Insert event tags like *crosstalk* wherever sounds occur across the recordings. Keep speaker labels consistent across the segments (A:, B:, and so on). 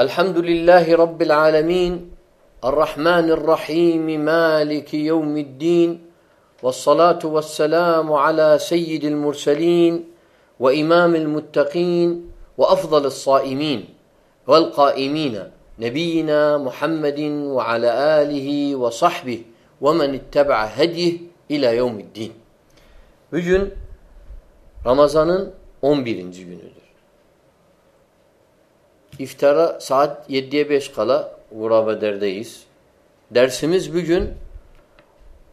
A: الحمد لله رب العالمين الرحمن الرحيم مالك يوم الدين والصلاة والسلام على سيد المرسلين وإمام المتقين وأفضل الصائمين والقائمين نبينا محمد وعلى آله وصحبه ومن اتبع هديه إلى يوم الدين Bugün Ramazan'ın 11. günüdür. İftara saat 7'ye 5 kala Gurabeder'deyiz. Dersimiz bugün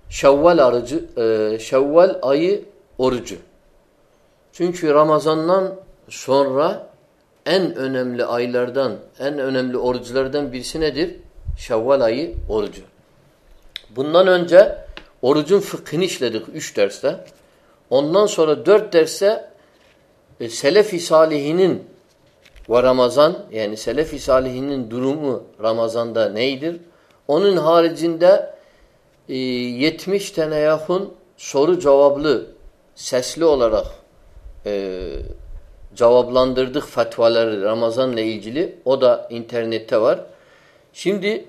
A: Şevval, arıcı, e, Şevval ayı orucu. Çünkü Ramazan'dan sonra en önemli aylardan, en önemli oruçlardan birisi nedir? Şevval ayı orucu. Bundan önce orucun fıkhını işledik üç derste. Ondan sonra dört derse e, Selefi Salihinin ve Ramazan yani Selefi Salihinin durumu Ramazan'da neydir? Onun haricinde e, 70 tane yakın soru cevaplı sesli olarak e, cevaplandırdık fetvaları Ramazan'la ilgili. O da internette var. Şimdi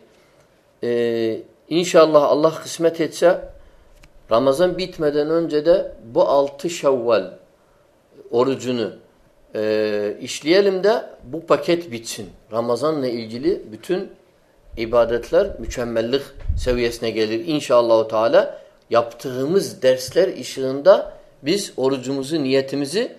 A: e, inşallah Allah kısmet etse Ramazan bitmeden önce de bu altı Şevval orucunu e, işleyelim de bu paket bitsin. Ramazan'la ilgili bütün ibadetler mükemmellik seviyesine gelir. İnşallah Teala yaptığımız dersler ışığında biz orucumuzu, niyetimizi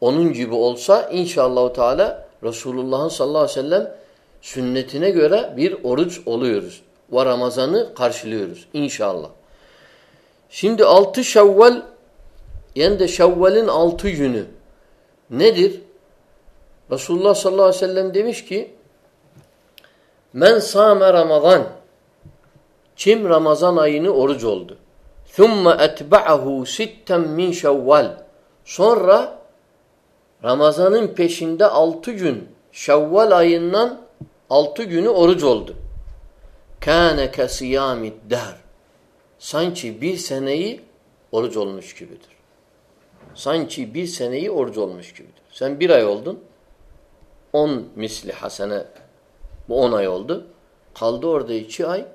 A: onun gibi olsa inşallah Teala Resulullah'ın sallallahu aleyhi ve sellem sünnetine göre bir oruç oluyoruz. Ve Ramazan'ı karşılıyoruz inşallah. Şimdi altı Şevval yani de Şevval'in altı günü nedir? Resulullah sallallahu aleyhi ve sellem demiş ki Men sâme Ramazan Kim Ramazan ayını oruç oldu? Thumma etba'ahu sitten min şevval Sonra Ramazan'ın peşinde altı gün Şevval ayından altı günü oruç oldu. Kâne kesiyâmid der. Sanki bir seneyi oruç olmuş gibidir. Sanki bir seneyi oruç olmuş gibidir. Sen bir ay oldun. On misli hasene bu on ay oldu. Kaldı orada iki ay.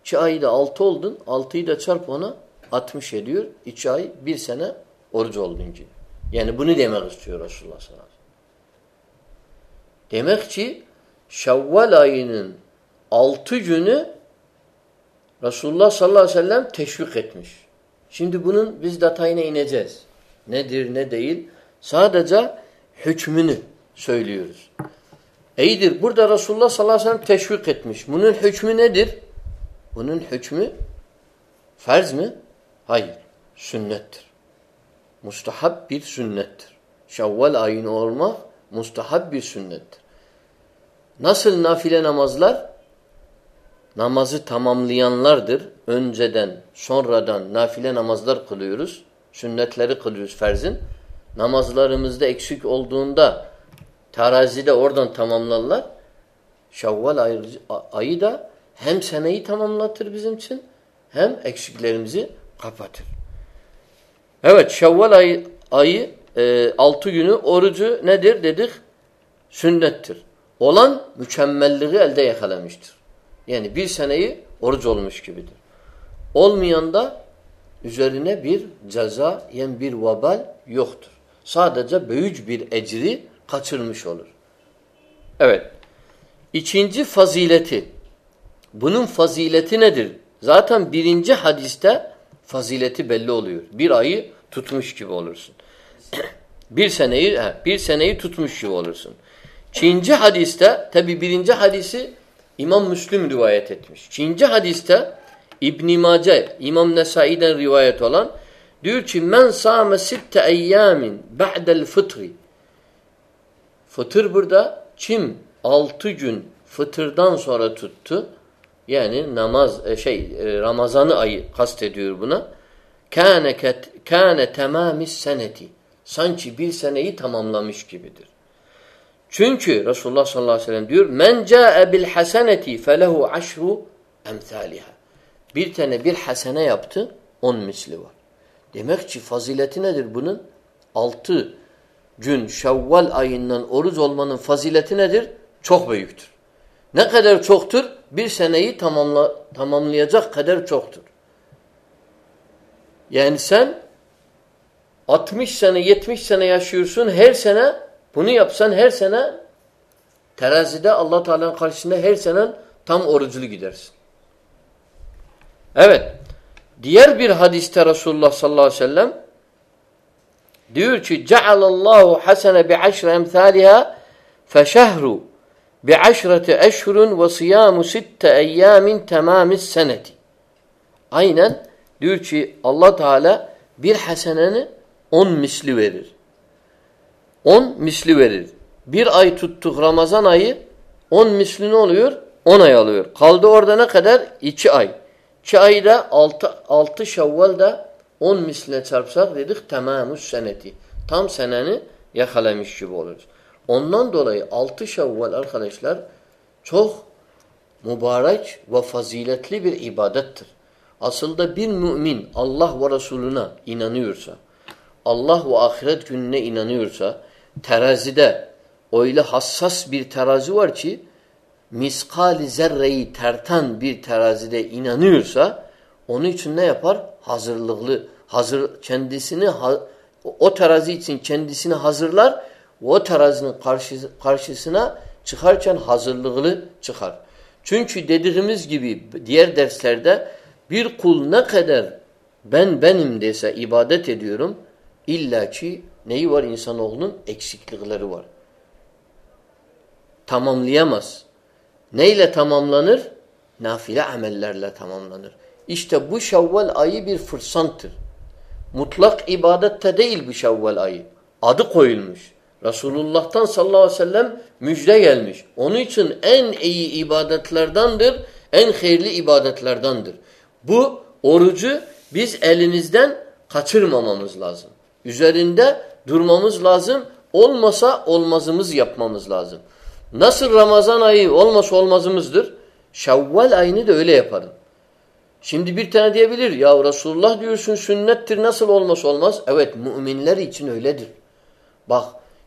A: İki ayda altı oldun. Altıyı da çarp ona altmış ediyor. İki ay bir sene oruç oldun gibi. Yani bunu demek istiyor Resulullah sallallahu aleyhi ve sellem. Demek ki Şevval ayının altı günü Resulullah sallallahu aleyhi ve sellem teşvik etmiş. Şimdi bunun biz detayına ineceğiz. Nedir ne değil. Sadece hükmünü söylüyoruz. İyidir. Burada Resulullah sallallahu aleyhi ve sellem teşvik etmiş. Bunun hükmü nedir? Bunun hükmü farz mı? Hayır. Sünnettir. Mustahab bir sünnettir. Şevval ayını olmak mustahab bir sünnettir. Nasıl nafile namazlar? Namazı tamamlayanlardır. Önceden, sonradan nafile namazlar kılıyoruz. Sünnetleri kılıyoruz ferzin. Namazlarımızda eksik olduğunda terazide oradan tamamlarlar. Şevval ayı, da hem seneyi tamamlatır bizim için hem eksiklerimizi kapatır. Evet Şevval ayı, ayı e, altı günü orucu nedir dedik? Sünnettir. Olan mükemmelliği elde yakalamıştır. Yani bir seneyi oruç olmuş gibidir. Olmayan da üzerine bir ceza, yani bir vabal yoktur. Sadece büyük bir ecri kaçırmış olur. Evet. İkinci fazileti. Bunun fazileti nedir? Zaten birinci hadiste fazileti belli oluyor. Bir ayı tutmuş gibi olursun. *clears throat* bir seneyi bir seneyi tutmuş gibi olursun. İkinci hadiste tabi birinci hadisi İmam Müslim rivayet etmiş. İkinci hadiste İbn Mace İmam Nesai'den rivayet olan diyor ki men sâme sitte eyyamin ba'del fıtri Fıtır burada kim altı gün fıtırdan sonra tuttu yani namaz e, şey e, Ramazan'ı ayı kastediyor buna kâne kâne temamis seneti sanki bir seneyi tamamlamış gibidir. Çünkü Resulullah sallallahu aleyhi ve sellem diyor men ca'e bil haseneti felehu aşru emsaliha. Bir tane bir hasene yaptı on misli var. Demek ki fazileti nedir bunun? Altı gün Şevval ayından oruç olmanın fazileti nedir? Çok büyüktür. Ne kadar çoktur? Bir seneyi tamamla, tamamlayacak kadar çoktur. Yani sen 60 sene 70 sene yaşıyorsun her sene bunu yapsan her sene terazide Allah Teala'nın karşısında her sene tam oruculu gidersin. Evet. Diğer bir hadiste Resulullah sallallahu aleyhi ve sellem diyor ki cealallahu hasene bi aşre emthaliha feşehru bi aşreti eşhurun ve siyamu sitte eyyamin temamis seneti. Aynen diyor ki Allah Teala bir haseneni on misli verir. On misli verir. Bir ay tuttuk Ramazan ayı on misli ne oluyor? On ay alıyor. Kaldı orada ne kadar? İki ay. İki ayda altı, altı şevvalda on misline çarpsak dedik tamamus seneti. Tam seneni yakalamış gibi oluruz. Ondan dolayı altı şevval arkadaşlar çok mübarek ve faziletli bir ibadettir. Aslında bir mümin Allah ve Resulüne inanıyorsa, Allah ve ahiret gününe inanıyorsa, terazide öyle hassas bir terazi var ki, miskali zerreyi terten bir terazide inanıyorsa, onun için ne yapar? Hazırlıklı, hazır kendisini o terazi için kendisini hazırlar o terazinin karşısına çıkarken hazırlıklı çıkar. Çünkü dediğimiz gibi diğer derslerde bir kul ne kadar ben benim dese ibadet ediyorum illa ki neyi var insanoğlunun? Eksiklikleri var. Tamamlayamaz. Neyle tamamlanır? Nafile amellerle tamamlanır. İşte bu Şevval ayı bir fırsanttır. Mutlak ibadette değil bu Şevval ayı. Adı koyulmuş. Resulullah'tan sallallahu aleyhi ve sellem müjde gelmiş. Onun için en iyi ibadetlerdendir, en hayırlı ibadetlerdendir. Bu orucu biz elimizden kaçırmamamız lazım. Üzerinde durmamız lazım. Olmasa olmazımız yapmamız lazım. Nasıl Ramazan ayı olmasa olmazımızdır? Şevval ayını da öyle yaparım. Şimdi bir tane diyebilir ya Resulullah diyorsun sünnettir nasıl olmasa olmaz. Evet müminler için öyledir. Bak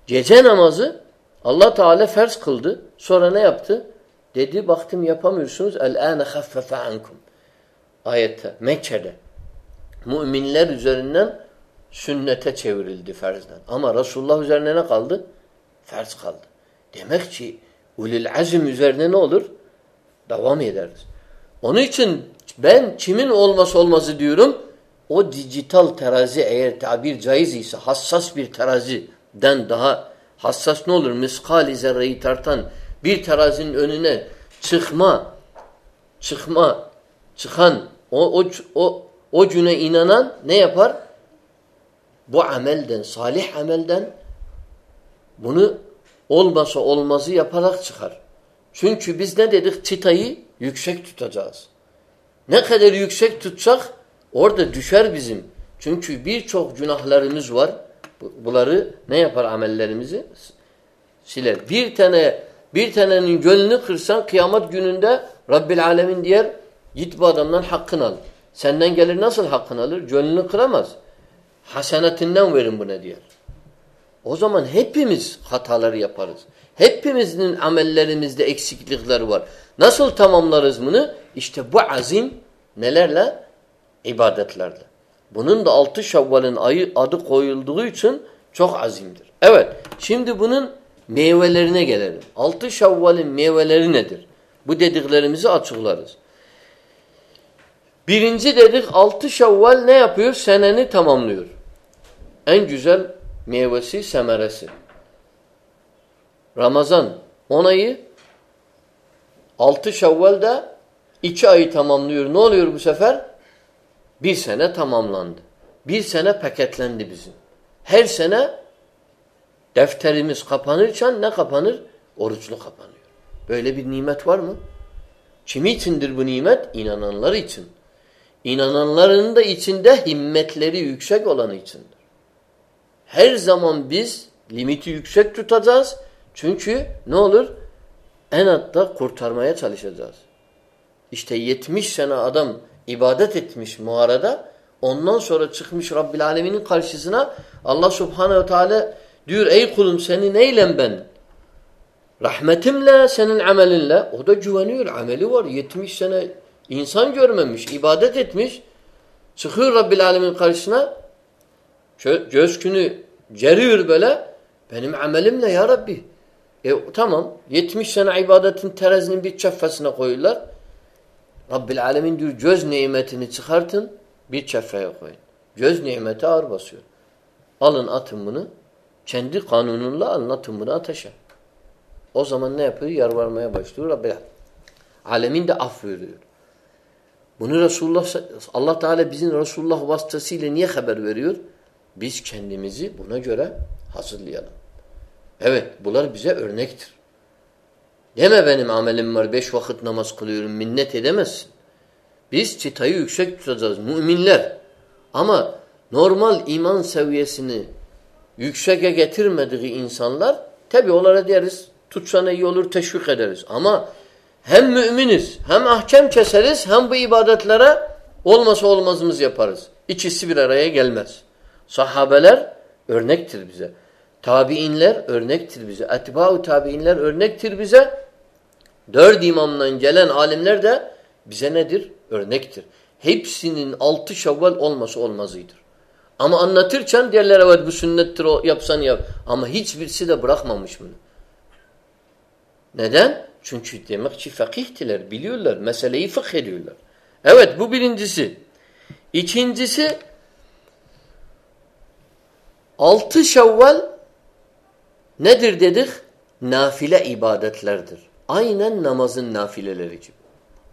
A: gece namazı Allah Teala farz kıldı. Sonra ne yaptı? Dedi baktım yapamıyorsunuz. El-âne haffefe ankum ayette Mekke'de müminler üzerinden sünnete çevrildi ferzden. Ama Resulullah üzerine ne kaldı? Ferz kaldı. Demek ki ulil azim üzerine ne olur? Devam ederiz. Onun için ben kimin olması olmazı diyorum? O dijital terazi eğer tabir caiz ise hassas bir teraziden daha hassas ne olur? Miskali zerreyi tartan bir terazinin önüne çıkma çıkma çıkan o, o, o, o güne inanan ne yapar? Bu amelden, salih amelden bunu olmasa olmazı yaparak çıkar. Çünkü biz ne dedik? Çıtayı yüksek tutacağız. Ne kadar yüksek tutsak orada düşer bizim. Çünkü birçok günahlarımız var. Bunları ne yapar amellerimizi? Siler. Bir tane bir tanenin gönlünü kırsan kıyamet gününde Rabbil Alemin diyer Git bu adamdan hakkını al. Senden gelir nasıl hakkını alır? Gönlünü kıramaz. Hasenetinden verin buna diyor. O zaman hepimiz hataları yaparız. Hepimizin amellerimizde eksiklikler var. Nasıl tamamlarız bunu? İşte bu azim nelerle? İbadetlerle. Bunun da altı Şevval'in ayı adı koyulduğu için çok azimdir. Evet, şimdi bunun meyvelerine gelelim. Altı Şevval'in meyveleri nedir? Bu dediklerimizi açıklarız. Birinci dedik altı şevval ne yapıyor? Seneni tamamlıyor. En güzel meyvesi, semeresi. Ramazan on ayı altı şevval iki ayı tamamlıyor. Ne oluyor bu sefer? Bir sene tamamlandı. Bir sene paketlendi bizim. Her sene defterimiz kapanırken ne kapanır? Oruçlu kapanıyor. Böyle bir nimet var mı? Kimi içindir bu nimet? İnananlar için. İnananların da içinde himmetleri yüksek olanı içindir. Her zaman biz limiti yüksek tutacağız. Çünkü ne olur? En hatta kurtarmaya çalışacağız. İşte 70 sene adam ibadet etmiş muharada. Ondan sonra çıkmış Rabbil Alemin'in karşısına Allah Subhanehu Teala Diyor ey kulum seni neyle ben? Rahmetimle, senin amelinle. O da güveniyor. Ameli var. 70 sene insan görmemiş, ibadet etmiş. Çıkıyor Rabbil Alemin karşısına. Göğsünü geriyor böyle. Benim amelimle ya Rabbi. E tamam. 70 sene ibadetin terazinin bir çeffesine koyuyorlar. Rabbil Alemin diyor göz nimetini çıkartın bir çeffeye koyun. Göz nimeti ağır basıyor. Alın atın bunu. Kendi kanununla alın atın bunu ateşe. O zaman ne yapıyor? Yarvarmaya başlıyor. Rabbil Alemin de af veriyor. Bunu Resulullah Allah Teala bizim Resulullah vasıtasıyla niye haber veriyor? Biz kendimizi buna göre hazırlayalım. Evet, bunlar bize örnektir. Deme benim amelim var, beş vakit namaz kılıyorum, minnet edemezsin. Biz çıtayı yüksek tutacağız, müminler. Ama normal iman seviyesini yükseğe getirmediği insanlar, tabi onlara deriz, tutsan iyi olur, teşvik ederiz. Ama hem müminiz, hem ahkam keseriz, hem bu ibadetlere olmasa olmazımız yaparız. İkisi bir araya gelmez. Sahabeler örnektir bize. Tabiinler örnektir bize. Etba'u tabiinler örnektir bize. Dört imamdan gelen alimler de bize nedir? Örnektir. Hepsinin altı şevval olması olmazıdır. Ama anlatırken derler evet bu sünnettir o yapsan yap. Ama hiçbirisi de bırakmamış bunu. Neden? Çünkü demek ki fakihtiler, biliyorlar. Meseleyi fıkh ediyorlar. Evet bu birincisi. İkincisi altı şevval nedir dedik? Nafile ibadetlerdir. Aynen namazın nafileleri gibi.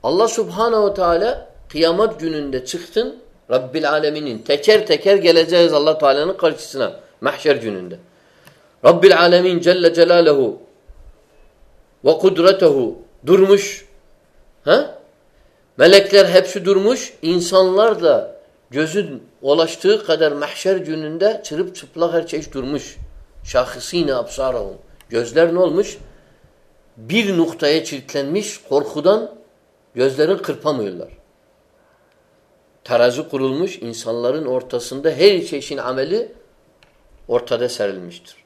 A: Allah subhanehu teala kıyamet gününde çıktın Rabbil aleminin teker teker geleceğiz Allah Teala'nın karşısına mahşer gününde. Rabbil alemin celle celaluhu ve kudretehu durmuş. Ha? Melekler hepsi durmuş. İnsanlar da gözün ulaştığı kadar mahşer gününde çırıp çıplak her şey durmuş. Şahısine absarahum. Gözler ne olmuş? Bir noktaya çirklenmiş korkudan gözlerin kırpamıyorlar. Terazi kurulmuş insanların ortasında her çeşit ameli ortada serilmiştir.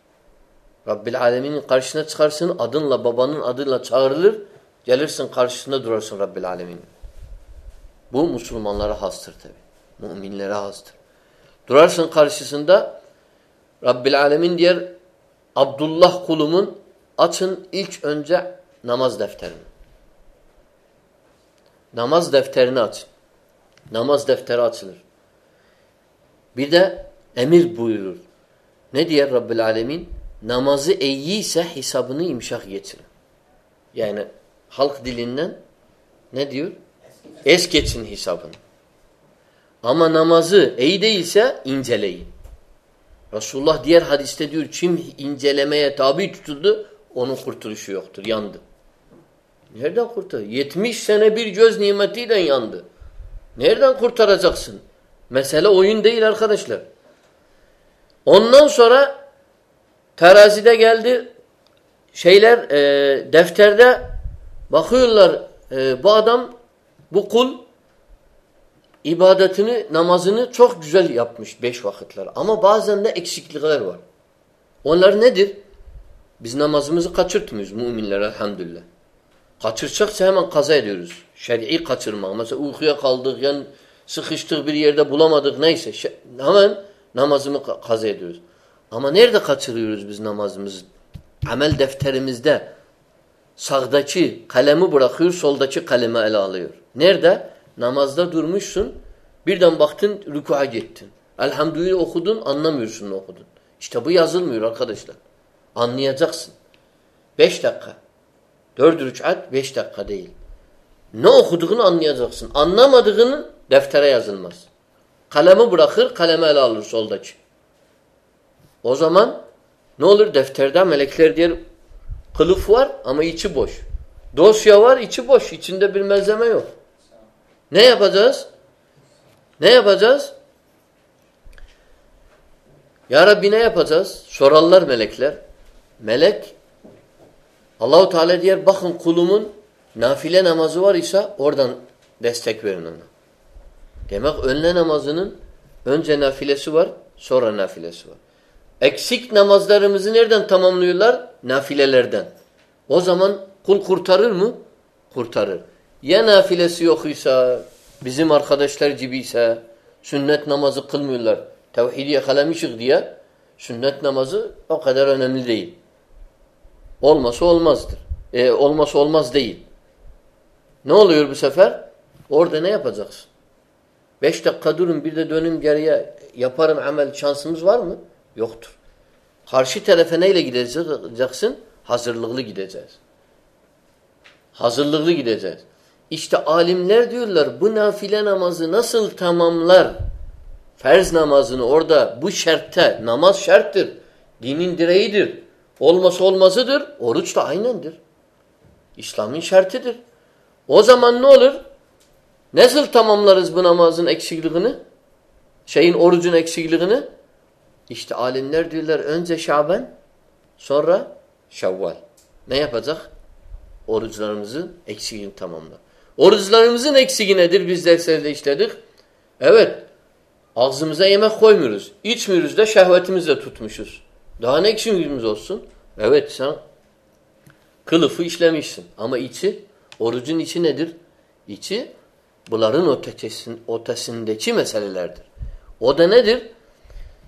A: Rabbil Alemin'in karşısına çıkarsın adınla babanın adıyla çağrılır. Gelirsin karşısında durarsın Rabbil Alemin'in. Bu Müslümanlara hastır tabi. Müminlere hastır. Durarsın karşısında Rabbil Alemin diğer Abdullah kulumun açın ilk önce namaz defterini. Namaz defterini açın. Namaz defteri açılır. Bir de emir buyurur. Ne diyor Rabbil Alemin? namazı iyiyse hesabını imşak geçirin. Yani halk dilinden ne diyor? Es geçin hesabını. Ama namazı iyi değilse inceleyin. Resulullah diğer hadiste diyor kim incelemeye tabi tutuldu onun kurtuluşu yoktur. Yandı. Nereden kurtar? 70 sene bir göz nimetiyle yandı. Nereden kurtaracaksın? Mesele oyun değil arkadaşlar. Ondan sonra Terazide geldi şeyler e, defterde bakıyorlar e, bu adam bu kul ibadetini namazını çok güzel yapmış beş vakitler ama bazen de eksiklikler var. Onlar nedir? Biz namazımızı kaçırtmıyoruz müminler elhamdülillah. Kaçıracaksa hemen kaza ediyoruz. Şer'i kaçırmak. Mesela uykuya kaldık, yani sıkıştık bir yerde bulamadık neyse. Hemen namazımı kaza ediyoruz. Ama nerede kaçırıyoruz biz namazımızı? Amel defterimizde sağdaki kalemi bırakıyor, soldaki kalemi ele alıyor. Nerede? Namazda durmuşsun, birden baktın rükûa gittin. Elhamdülillah okudun, anlamıyorsun ne okudun. İşte bu yazılmıyor arkadaşlar. Anlayacaksın. Beş dakika. Dört rükat beş dakika değil. Ne okuduğunu anlayacaksın. Anlamadığını deftere yazılmaz. Kalemi bırakır, kalemi ele alır soldaki. O zaman ne olur? Defterde melekler diyor kılıf var ama içi boş. Dosya var içi boş. İçinde bir malzeme yok. Ne yapacağız? Ne yapacağız? Ya Rabbi ne yapacağız? Sorarlar melekler. Melek Allahu Teala diyor bakın kulumun nafile namazı var ise oradan destek verin ona. Demek önle namazının önce nafilesi var, sonra nafilesi var. Eksik namazlarımızı nereden tamamlıyorlar? Nafilelerden. O zaman kul kurtarır mı? Kurtarır. Ya nafilesi yokuysa, bizim arkadaşlar gibiyse, sünnet namazı kılmıyorlar. Tevhidi yakalamışık diye sünnet namazı o kadar önemli değil. Olması olmazdır. E, olması olmaz değil. Ne oluyor bu sefer? Orada ne yapacaksın? Beş dakika durun bir de dönüm geriye yaparım amel şansımız var mı? Yoktur. Karşı tarafa neyle gideceksin? Hazırlıklı gideceğiz. Hazırlıklı gideceğiz. İşte alimler diyorlar bu nafile namazı nasıl tamamlar? Ferz namazını orada bu şertte, namaz şerttir. Dinin direğidir. Olması olmazıdır. Oruç da aynendir. İslam'ın şertidir. O zaman ne olur? Nasıl tamamlarız bu namazın eksikliğini? Şeyin orucun eksikliğini? İşte alimler diyorlar önce Şaban sonra Şevval. Ne yapacak? Oruçlarımızın eksikliğini tamamla. Oruçlarımızın eksiki nedir? Biz derslerde işledik. Evet. Ağzımıza yemek koymuyoruz. İçmiyoruz da şehvetimizle tutmuşuz. Daha ne eksiğimiz olsun? Evet sen kılıfı işlemişsin. Ama içi, orucun içi nedir? İçi bunların ötesin, ötesindeki meselelerdir. O da nedir?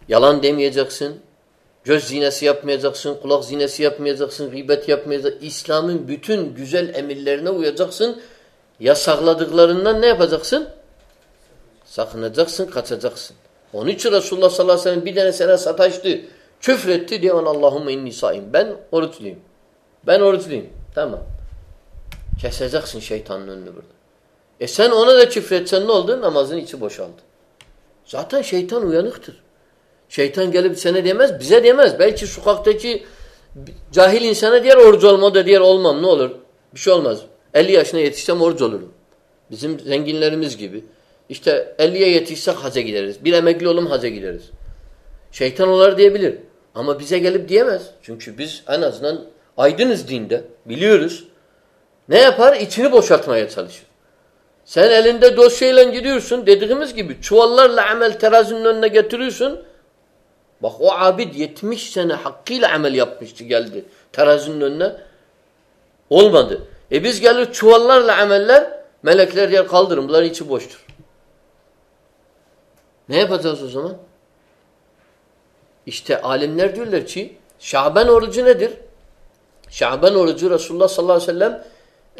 A: Yalan demeyeceksin, göz zinesi yapmayacaksın, kulak zinesi yapmayacaksın, gıybet yapmayacaksın. İslam'ın bütün güzel emirlerine uyacaksın. Yasakladıklarından ne yapacaksın? Sakınacaksın, kaçacaksın. Onun için Resulullah sallallahu aleyhi ve sellem bir tane sana sataştı. Küfretti diye Allahümme inni saim. Ben oruçluyum. Ben oruçluyum. Tamam. Keseceksin şeytanın önünü burada. E sen ona da küfretsen ne oldu? Namazın içi boşaldı. Zaten şeytan uyanıktır. Şeytan gelip sana demez, bize demez. Belki sokaktaki cahil insana diğer oruç olma da diğer olmam ne olur? Bir şey olmaz. 50 yaşına yetişsem oruç olurum. Bizim zenginlerimiz gibi. İşte 50'ye yetişsek haca gideriz. Bir emekli olum haca gideriz. Şeytan olar diyebilir. Ama bize gelip diyemez. Çünkü biz en azından aydınız dinde. Biliyoruz. Ne yapar? İçini boşaltmaya çalışır. Sen elinde dosyayla gidiyorsun. Dediğimiz gibi çuvallarla amel terazinin önüne getiriyorsun. Bak o abid 70 sene hakkıyla amel yapmıştı geldi. Terazinin önüne. Olmadı. E biz gelir çuvallarla ameller melekler yer kaldırın. Bunların içi boştur. Ne yapacağız o zaman? İşte alimler diyorlar ki Şaban orucu nedir? Şaban orucu Resulullah sallallahu aleyhi ve sellem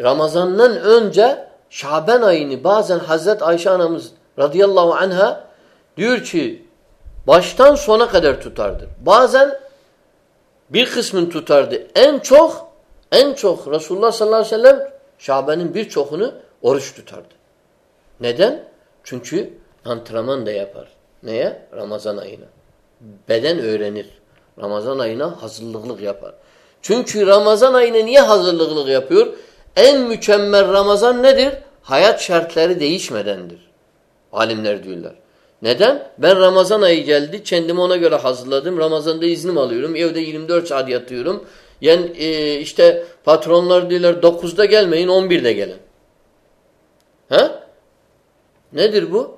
A: Ramazan'dan önce Şaban ayını bazen Hazret Ayşe anamız radıyallahu anha diyor ki baştan sona kadar tutardı. Bazen bir kısmını tutardı. En çok en çok Resulullah sallallahu aleyhi ve sellem Şaban'ın birçokunu oruç tutardı. Neden? Çünkü antrenman da yapar. Neye? Ramazan ayına. Beden öğrenir. Ramazan ayına hazırlıklık yapar. Çünkü Ramazan ayına niye hazırlıklık yapıyor? En mükemmel Ramazan nedir? Hayat şartları değişmedendir. Alimler diyorlar. Neden? Ben Ramazan ayı geldi. Kendimi ona göre hazırladım. Ramazan'da iznim alıyorum. Evde 24 saat yatıyorum. Yani e, işte patronlar diyorlar 9'da gelmeyin 11'de gelin. Ha? Nedir bu?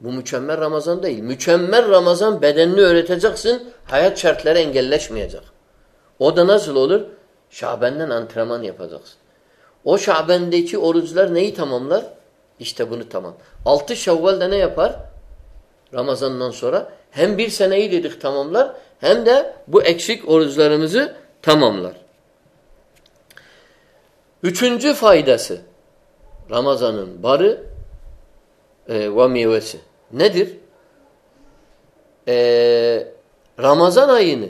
A: Bu mükemmel Ramazan değil. Mükemmel Ramazan bedenini öğreteceksin. Hayat şartları engelleşmeyecek. O da nasıl olur? Şaben'den antrenman yapacaksın. O Şaben'deki oruçlar neyi tamamlar? İşte bunu tamam. Altı Şevval'de ne yapar? Ramazan'dan sonra hem bir seneyi dedik tamamlar hem de bu eksik oruçlarımızı tamamlar. Üçüncü faydası Ramazan'ın barı e, ve meyvesi. Nedir? E, Ramazan ayını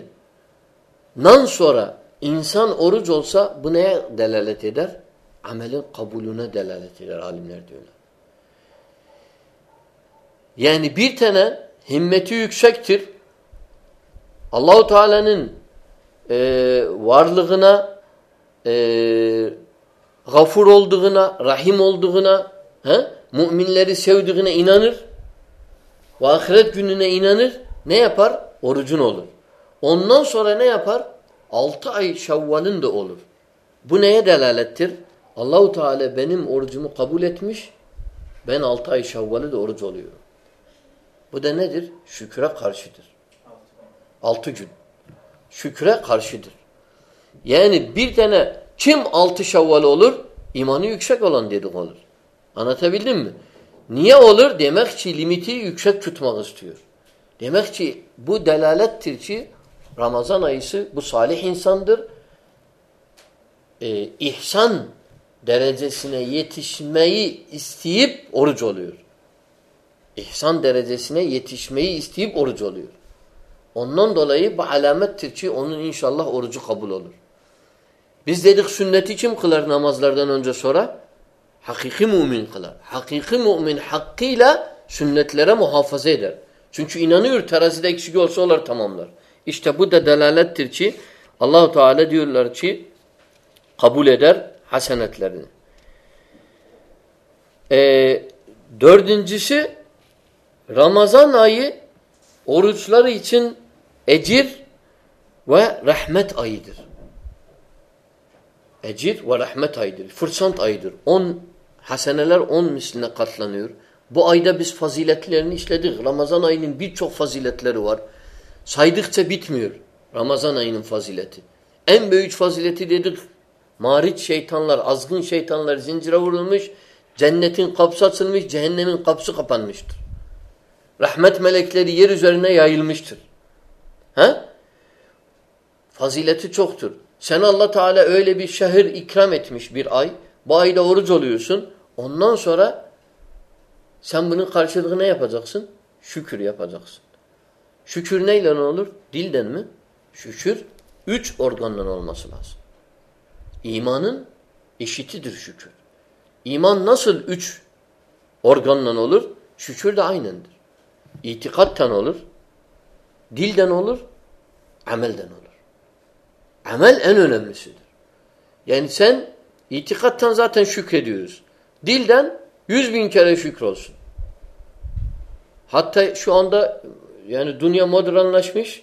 A: nan sonra insan oruç olsa bu neye delalet eder? Amelin kabulüne delalet eder alimler diyorlar. Yani bir tane himmeti yüksektir. Allahu Teala'nın e, varlığına e, gafur olduğuna, rahim olduğuna, he? müminleri sevdiğine inanır ve ahiret gününe inanır. Ne yapar? Orucun olur. Ondan sonra ne yapar? Altı ay şevvalin de olur. Bu neye delalettir? Allahu Teala benim orucumu kabul etmiş. Ben altı ay şevvali de oruç oluyorum. Bu da nedir? Şükre karşıdır. Altı gün. Şükre karşıdır. Yani bir tane kim altı şevval olur? İmanı yüksek olan dedik olur. Anlatabildim mi? Niye olur? Demek ki limiti yüksek tutmak istiyor. Demek ki bu delalettir ki Ramazan ayısı bu salih insandır. Ee, ihsan derecesine yetişmeyi isteyip oruç oluyor. İhsan derecesine yetişmeyi isteyip oruç oluyor. Ondan dolayı bu alamettir ki onun inşallah orucu kabul olur. Biz dedik sünneti kim kılar namazlardan önce sonra? Hakiki mümin kılar. Hakiki mümin hakkıyla sünnetlere muhafaza eder. Çünkü inanıyor terazide eksik olsa onlar tamamlar. İşte bu da delalettir ki Allahu Teala diyorlar ki kabul eder hasenetlerini. Ee, dördüncüsü Ramazan ayı oruçları için ecir ve rahmet ayıdır. Ecir ve rahmet ayıdır. Fırsat ayıdır. On haseneler on misline katlanıyor. Bu ayda biz faziletlerini işledik. Ramazan ayının birçok faziletleri var. Saydıkça bitmiyor Ramazan ayının fazileti. En büyük fazileti dedik. Mariç şeytanlar, azgın şeytanlar zincire vurulmuş. Cennetin kapısı açılmış, cehennemin kapısı kapanmıştır. Rahmet melekleri yer üzerine yayılmıştır. He? Fazileti çoktur. Sen Allah Teala öyle bir şehir ikram etmiş bir ay. Bu ayda oruç oluyorsun. Ondan sonra sen bunun karşılığını ne yapacaksın? Şükür yapacaksın. Şükür neyle olur? Dilden mi? Şükür üç organdan olması lazım. İmanın eşitidir şükür. İman nasıl üç organdan olur? Şükür de aynendir. İtikattan olur, dilden olur, amelden olur. Amel en önemlisidir. Yani sen itikattan zaten şükrediyoruz. Dilden yüz bin kere şükür olsun. Hatta şu anda yani dünya modernlaşmış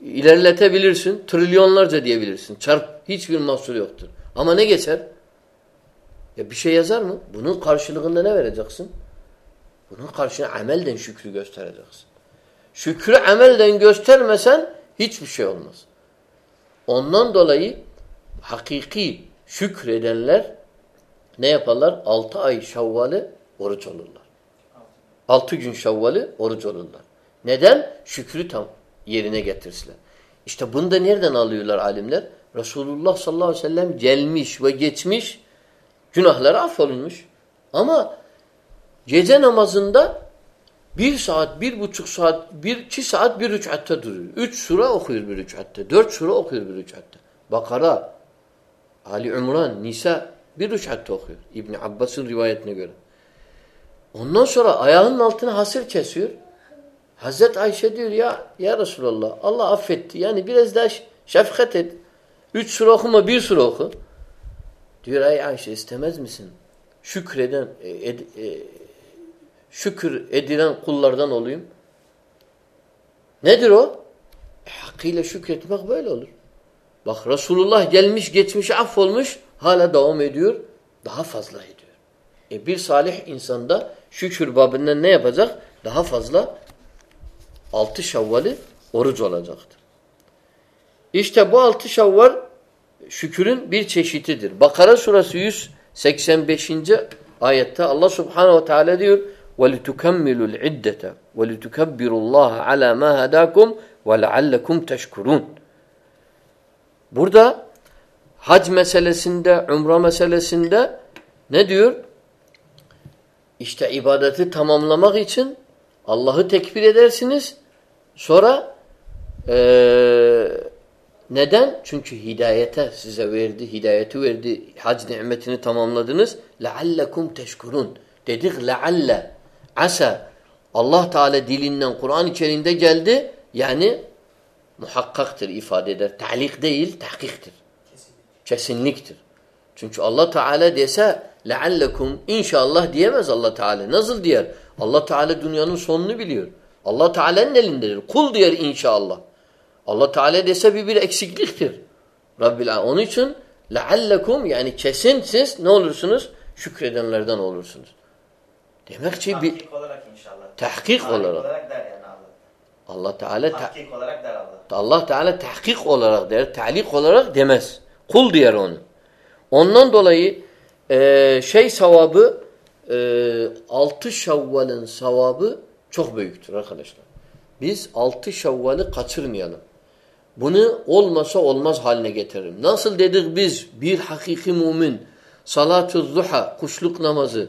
A: ilerletebilirsin. Trilyonlarca diyebilirsin. Çarp hiçbir mahsur yoktur. Ama ne geçer? Ya bir şey yazar mı? Bunun karşılığında ne vereceksin? Bunun karşına amelden şükrü göstereceksin. Şükrü amelden göstermesen hiçbir şey olmaz. Ondan dolayı hakiki şükredenler ne yaparlar? Altı ay şavvali oruç olurlar. Altı gün şavvali oruç olurlar. Neden? Şükrü tam yerine getirsinler. İşte bunu da nereden alıyorlar alimler? Resulullah sallallahu aleyhi ve sellem gelmiş ve geçmiş günahları affolunmuş. Ama Gece namazında bir saat, bir buçuk saat, bir iki saat bir rükatte duruyor. Üç sure okuyor bir rükatte. Dört sure okuyor bir rükatte. Bakara, Ali Ümran, Nisa bir rükatte okuyor. İbni Abbas'ın rivayetine göre. Ondan sonra ayağının altına hasır kesiyor. Hazret Ayşe diyor ya ya Resulallah Allah affetti. Yani biraz daha şefkat et. Üç sure okuma bir sure oku. Diyor ay Ayşe istemez misin? Şükreden, ed, e, şükür edilen kullardan olayım. Nedir o? E, hakkıyla şükretmek böyle olur. Bak Resulullah gelmiş geçmiş affolmuş hala devam ediyor. Daha fazla ediyor. E bir salih insanda şükür babından ne yapacak? Daha fazla altı şavvali oruç olacaktır. İşte bu altı şavval şükürün bir çeşitidir. Bakara suresi 185. ayette Allah subhanehu ve teala diyor وَلِتُكَمِّلُوا الْعِدَّةَ وَلِتُكَبِّرُوا اللّٰهَ عَلَى مَا هَدَاكُمْ وَلَعَلَّكُمْ تَشْكُرُونَ Burada hac meselesinde, umra meselesinde ne diyor? İşte ibadeti tamamlamak için Allah'ı tekbir edersiniz. Sonra ee, neden? Çünkü hidayete size verdi, hidayeti verdi, hac nimetini tamamladınız. لَعَلَّكُمْ تَشْكُرُونَ Dedik lealle asa Allah Teala dilinden Kur'an içerisinde geldi. Yani muhakkaktır ifade eder. Ta'lik değil, tahkiktir. Kesinliktir. Çünkü Allah Teala dese leallekum inşallah diyemez Allah Teala. Nasıl diyer? Allah Teala dünyanın sonunu biliyor. Allah Teala'nın elindedir. Kul diyer inşallah. Allah Teala dese bir bir eksikliktir. Rabbil Onun için leallekum yani kesin siz ne olursunuz? Şükredenlerden olursunuz. Demek ki bir
B: olarak inşallah.
A: tahkik olarak.
B: olarak der yani Allah.
A: Allah Teala
B: Tahkik olarak der Allah.
A: Allah Teala tahkik olarak der, talik olarak demez. Kul diyer onu. Ondan dolayı e, şey savabı e, altı şevvalin savabı çok büyüktür arkadaşlar. Biz altı şevvali kaçırmayalım. Bunu olmasa olmaz haline getirelim. Nasıl dedik biz bir hakiki mümin salatü zuha, kuşluk namazı,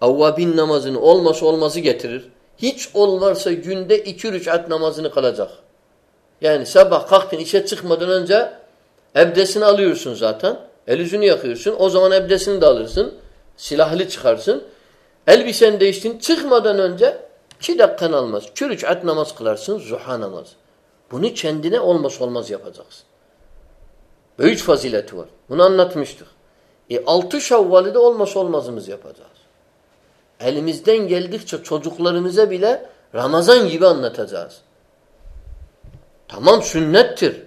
A: avvabin namazını olmasa olmazı getirir. Hiç olmazsa günde iki rükat namazını kılacak. Yani sabah kalktın işe çıkmadan önce ebdesini alıyorsun zaten. El yüzünü yakıyorsun. O zaman ebdesini de alırsın. Silahlı çıkarsın. Elbisen değiştin. Çıkmadan önce iki dakikan almaz. İki rükat namaz kılarsın. Zuha namazı. Bunu kendine olmaz olmaz yapacaksın. Büyük fazileti var. Bunu anlatmıştık. E altı şavvali de olmaz olmazımız yapacağız. Elimizden geldikçe çocuklarımıza bile Ramazan gibi anlatacağız. Tamam sünnettir.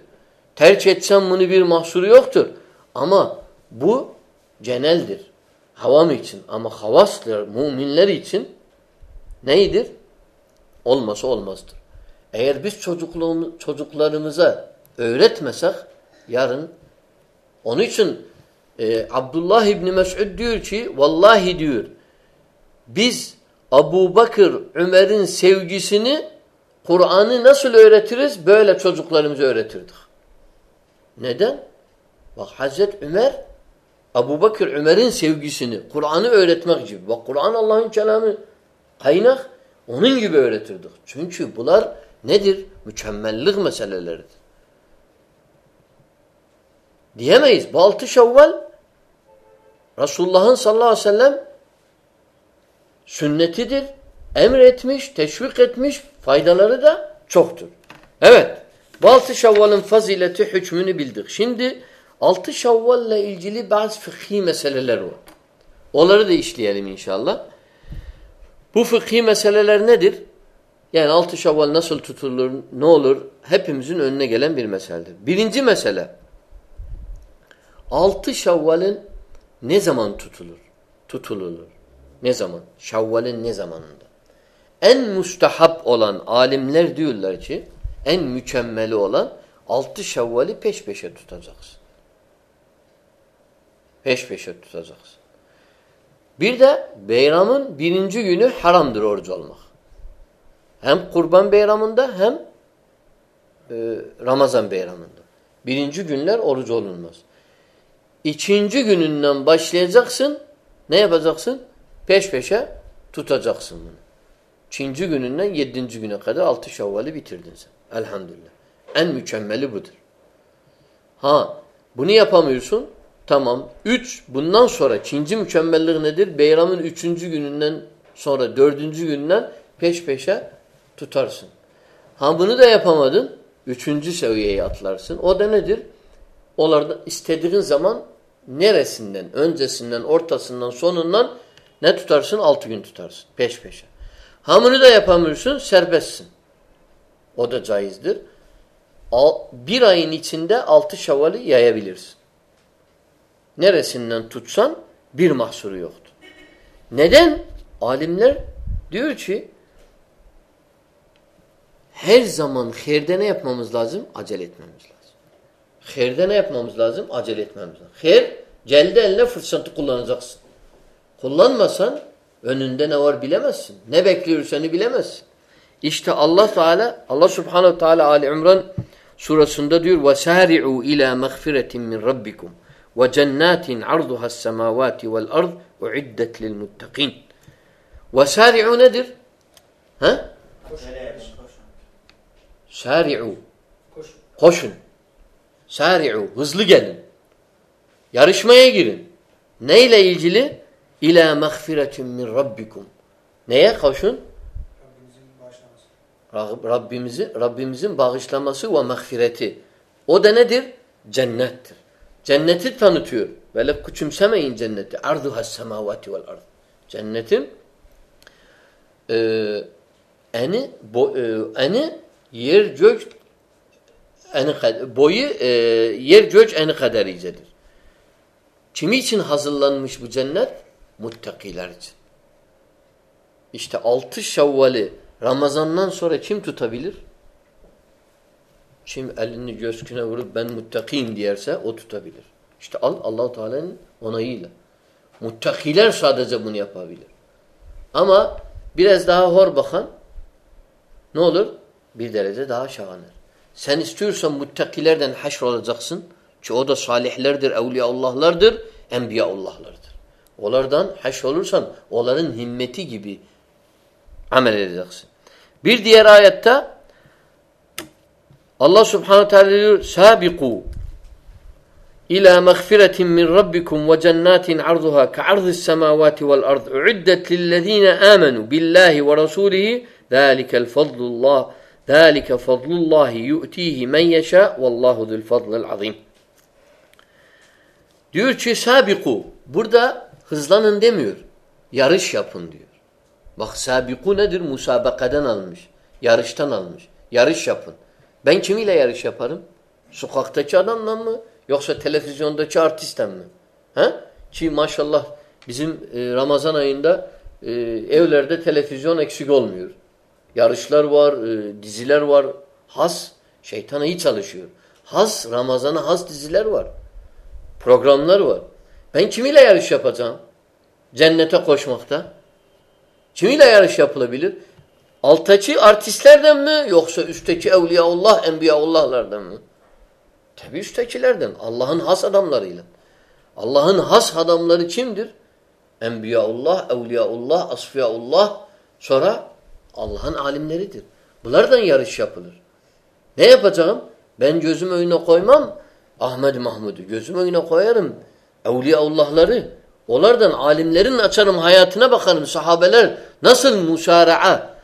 A: Terk etsem bunu bir mahsuru yoktur. Ama bu geneldir. Havam için. Ama havaslar, müminler için neydir? Olması olmazdır. Eğer biz çocuklarımıza öğretmesek yarın onun için e, Abdullah İbni Mes'ud diyor ki vallahi diyor biz Abu Bakır Ömer'in sevgisini Kur'an'ı nasıl öğretiriz? Böyle çocuklarımıza öğretirdik. Neden? Bak Hazreti Ömer Abu Bakır Ömer'in sevgisini Kur'an'ı öğretmek gibi. Bak Kur'an Allah'ın kelamı kaynak onun gibi öğretirdik. Çünkü bunlar nedir? Mükemmellik meseleleridir. Diyemeyiz. Bu altı şevval Resulullah'ın sallallahu aleyhi ve sellem sünnetidir. Emretmiş, teşvik etmiş, faydaları da çoktur. Evet. Bu altı şevvalin fazileti hükmünü bildik. Şimdi altı şevvalle ilgili bazı fıkhi meseleler var. Onları da işleyelim inşallah. Bu fıkhi meseleler nedir? Yani altı şevval nasıl tutulur, ne olur? Hepimizin önüne gelen bir meseledir. Birinci mesele. Altı şevvalin ne zaman tutulur? Tutulur. Ne zaman? Şevvalin ne zamanında? En müstahap olan alimler diyorlar ki en mükemmeli olan altı şevvali peş peşe tutacaksın. Peş peşe tutacaksın. Bir de beyramın birinci günü haramdır oruç olmak. Hem kurban beyramında hem e, Ramazan beyramında. Birinci günler oruç olunmaz. İkinci gününden başlayacaksın. Ne yapacaksın? Peş peşe tutacaksın bunu. Çinci gününden yedinci güne kadar altı şevvali bitirdin sen. Elhamdülillah. En mükemmeli budur. Ha bunu yapamıyorsun. Tamam. Üç bundan sonra Çinci mükemmellik nedir? Beyramın üçüncü gününden sonra dördüncü günden peş peşe tutarsın. Ha bunu da yapamadın. Üçüncü seviyeye atlarsın. O da nedir? Onlarda istediğin zaman neresinden, öncesinden, ortasından, sonundan ne tutarsın? Altı gün tutarsın. Peş peşe. Hamını da yapamıyorsun, serbestsin. O da caizdir. Bir ayın içinde altı şavali yayabilirsin. Neresinden tutsan bir mahsuru yoktur. Neden? Alimler diyor ki her zaman herde ne yapmamız lazım? Acele etmemiz lazım. Herde ne yapmamız lazım? Acele etmemiz lazım. Her, geldi eline fırsatı kullanacaksın. Kullanmasan önünde ne var bilemezsin. Ne bekliyor seni bilemezsin. İşte Allah Teala Allah Subhanahu Teala Ali İmran surasında diyor: "Vesari'u ila mağfiretin min rabbikum ve cennetin arduha's semawati vel ard uiddet lil muttaqin." Vesari'u nedir? Ha? Sari'u. Koşun. Sari'u. Hızlı gelin. Yarışmaya girin. Neyle ilgili? İlâ mağfiretin min rabbikum. Neye koşun? Rabbimizin, Rabbimizin bağışlaması ve mağfireti. O da nedir? Cennettir. Cenneti tanıtıyor. Böyle küçümsemeyin cenneti. Arduhas semavati vel ard. Cennetin e, eni, bo, e, eni yer gök eni, boyu e, yer gök eni kadar icedir. Kimi için hazırlanmış bu cennet? Muttakiler için. İşte altı şevvali Ramazan'dan sonra kim tutabilir? Kim elini göğsüne vurup ben muttakiyim diyerse o tutabilir. İşte al Allahu Teala'nın onayıyla. Muttakiler sadece bunu yapabilir. Ama biraz daha hor bakan ne olur? Bir derece daha şahanır. Sen istiyorsan muttakilerden haşr olacaksın. Ki o da salihlerdir, evliyaullahlardır, enbiyaullahlardır. Onlardan haşr olursan onların himmeti gibi amel edeceksin. Bir diğer ayette Allah subhanahu teala diyor Sabiku ila mağfiretin min rabbikum ve cennetin arduha ka'arzis semavati vel ard uiddet lillezine amenu billahi ve rasulihi zâlikel fadlullah zâlike fadlullahi yu'tihi men yeşâ vallahu zul fadlil azim Diyor ki sabiku burada hızlanın demiyor. Yarış yapın diyor. Bak sabiku nedir? Musabakadan almış. Yarıştan almış. Yarış yapın. Ben kimiyle yarış yaparım? Sokaktaki adamla mı? Yoksa televizyondaki artistten mi? He? Ki maşallah bizim e, Ramazan ayında e, evlerde televizyon eksik olmuyor. Yarışlar var, e, diziler var. Has, şeytana iyi çalışıyor. Has, Ramazan'a has diziler var. Programlar var. Ben kimiyle yarış yapacağım? Cennete koşmakta. Kimiyle yarış yapılabilir? Alttaki artistlerden mi yoksa üstteki evliyaullah, enbiyaullahlardan mı? Tabi üsttekilerden. Allah'ın has adamlarıyla. Allah'ın has adamları kimdir? Enbiyaullah, evliyaullah, asfiyaullah. Sonra Allah'ın alimleridir. Bunlardan yarış yapılır. Ne yapacağım? Ben gözüm önüne koymam. Ahmet Mahmud'u gözüm önüne koyarım. Evliyaullahları. Onlardan alimlerin açarım hayatına bakarım. Sahabeler nasıl musara'a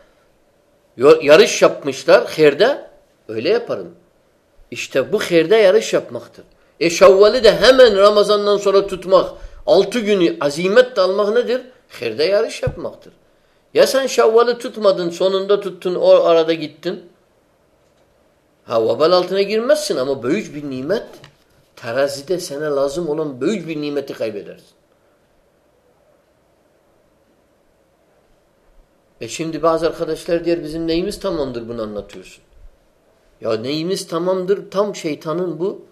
A: yarış yapmışlar herde öyle yaparım. İşte bu herde yarış yapmaktır. E Şevval'i de hemen Ramazan'dan sonra tutmak, altı günü azimet almak nedir? Herde yarış yapmaktır. Ya sen Şevval'i tutmadın, sonunda tuttun, o arada gittin. Ha vebal altına girmezsin ama büyük bir nimet. Terazide sana lazım olan büyük bir nimeti kaybedersin. E şimdi bazı arkadaşlar diyor bizim neyimiz tamamdır bunu anlatıyorsun. Ya neyimiz tamamdır tam şeytanın bu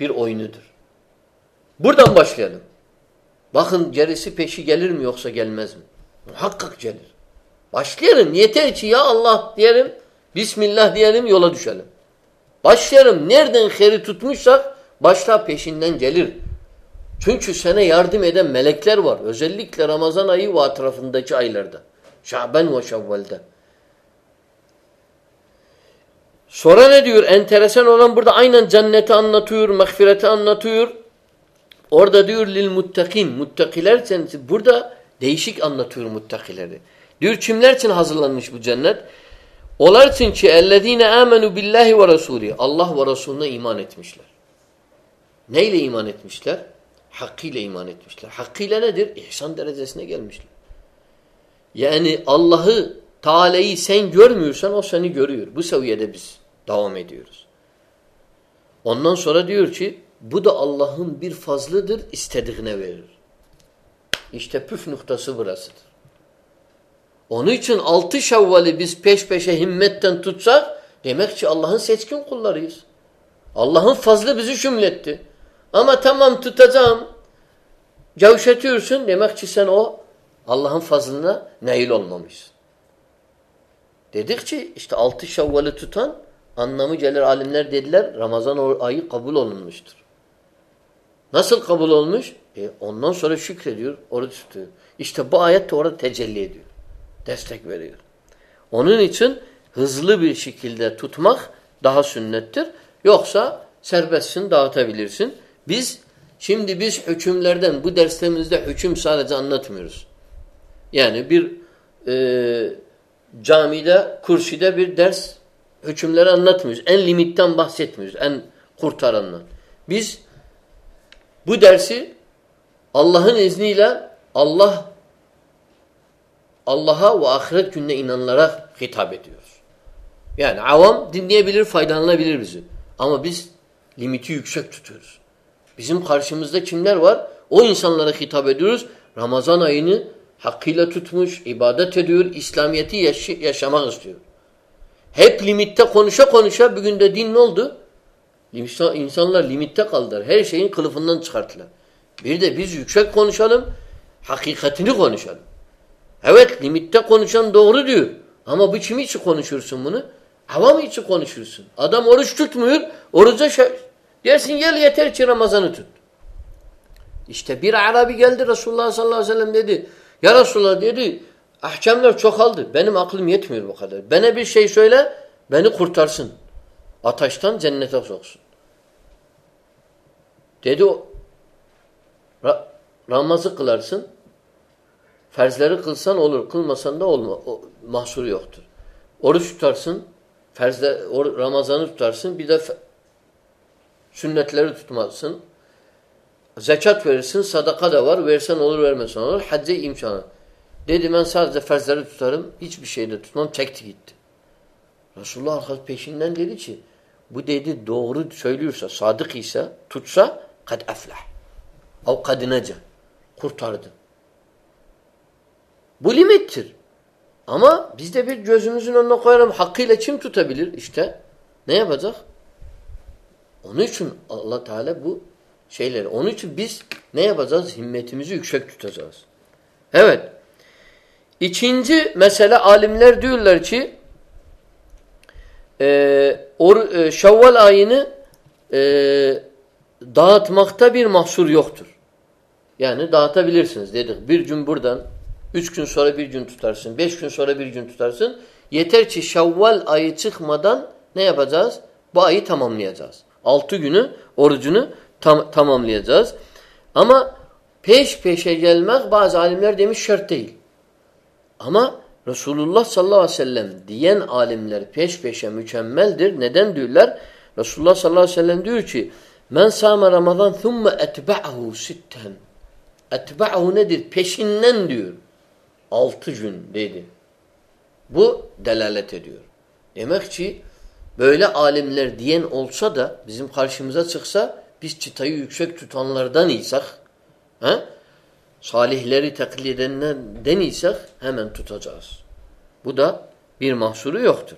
A: bir oyunudur. Buradan başlayalım. Bakın gerisi peşi gelir mi yoksa gelmez mi? Muhakkak gelir. Başlayalım. Yeter ki ya Allah diyelim. Bismillah diyelim yola düşelim. Başlayalım. Nereden heri tutmuşsak başta peşinden gelir. Çünkü sana yardım eden melekler var. Özellikle Ramazan ayı ve etrafındaki aylarda. Şaban ve Şevval'de. Sonra ne diyor? Enteresan olan burada aynen cenneti anlatıyor, mağfireti anlatıyor. Orada diyor lil muttakin, muttakiler için burada değişik anlatıyor muttakileri. Diyor kimler için hazırlanmış bu cennet? Onlar için ki ellezine amenu billahi ve rasulih. Allah ve Resulüne iman etmişler. Neyle iman etmişler? Hakkıyla iman etmişler. Hakkıyla nedir? İhsan derecesine gelmişler. Yani Allah'ı Teala'yı sen görmüyorsan o seni görüyor. Bu seviyede biz devam ediyoruz. Ondan sonra diyor ki bu da Allah'ın bir fazlıdır istediğine verir. İşte püf noktası burasıdır. Onun için altı şevvali biz peş peşe himmetten tutsak demek ki Allah'ın seçkin kullarıyız. Allah'ın fazlı bizi şümletti. Ama tamam tutacağım gevşetiyorsun demek ki sen o Allah'ın fazlına nail olmamışsın. Dedikçe işte altı şevvali tutan anlamı gelir alimler dediler Ramazan ayı kabul olunmuştur. Nasıl kabul olmuş? E ondan sonra şükrediyor, oruç tutuyor. İşte bu ayet de orada tecelli ediyor. Destek veriyor. Onun için hızlı bir şekilde tutmak daha sünnettir. Yoksa serbestsin, dağıtabilirsin. Biz şimdi biz hükümlerden bu derslerimizde hüküm sadece anlatmıyoruz. Yani bir e, camide, kurside bir ders hükümleri anlatmıyoruz. En limitten bahsetmiyoruz. En kurtarandan. Biz bu dersi Allah'ın izniyle Allah Allah'a ve ahiret gününe inanlara hitap ediyoruz. Yani avam dinleyebilir, faydalanabilir bizi. Ama biz limiti yüksek tutuyoruz. Bizim karşımızda kimler var? O insanlara hitap ediyoruz. Ramazan ayını hakkıyla tutmuş, ibadet ediyor, İslamiyet'i yaş yaşamak istiyor. Hep limitte konuşa konuşa bugün de din ne oldu? İnsanlar limitte kaldılar. Her şeyin kılıfından çıkarttılar. Bir de biz yüksek konuşalım, hakikatini konuşalım. Evet limitte konuşan doğru diyor. Ama bu kim için konuşursun bunu? Avam için konuşursun. Adam oruç tutmuyor, oruca. Dersin gel yeter ki Ramazan'ı tut. İşte bir Arabi geldi Resulullah sallallahu aleyhi ve sellem dedi. Ya Resulullah dedi ahkamlar çok aldı. Benim aklım yetmiyor bu kadar. Bana bir şey söyle beni kurtarsın. Ataştan cennete soksun. Dedi o Ra Ramazı kılarsın. Ferzleri kılsan olur. Kılmasan da olma. O, mahsuru yoktur. Oruç tutarsın. Ferzle, Ramazan'ı tutarsın. Bir de sünnetleri tutmazsın. Zekat verirsin. Sadaka da var. Versen olur vermesen olur. Hacca imkanı. Dedi ben sadece ferzleri tutarım. Hiçbir şey de tutmam. Çekti gitti. Resulullah arkadaş peşinden dedi ki bu dedi doğru söylüyorsa, sadık ise, tutsa kad eflah. Av kadinece. Kurtardı. Bu limittir. Ama biz de bir gözümüzün önüne koyalım. Hakkıyla kim tutabilir? İşte ne yapacak? Onun için Allah Teala bu şeyleri. Onun için biz ne yapacağız? Himmetimizi yüksek tutacağız. Evet. İkinci mesele alimler diyorlar ki e, or, e, Şevval ayını e, dağıtmakta bir mahsur yoktur. Yani dağıtabilirsiniz dedik. Bir gün buradan, üç gün sonra bir gün tutarsın, beş gün sonra bir gün tutarsın. Yeter ki Şevval ayı çıkmadan ne yapacağız? Bu ayı tamamlayacağız. Altı günü orucunu tam, tamamlayacağız. Ama peş peşe gelmek bazı alimler demiş şart değil. Ama Resulullah sallallahu aleyhi ve sellem diyen alimler peş peşe mükemmeldir. Neden diyorlar? Resulullah sallallahu aleyhi ve sellem diyor ki Men sâme Ramazan thumme etba'ahu sitten. Etba'ahu nedir? Peşinden diyor. Altı gün dedi. Bu delalet ediyor. Demek ki böyle alimler diyen olsa da bizim karşımıza çıksa biz çıtayı yüksek tutanlardan isek he? salihleri taklit edenden isek hemen tutacağız. Bu da bir mahsuru yoktur.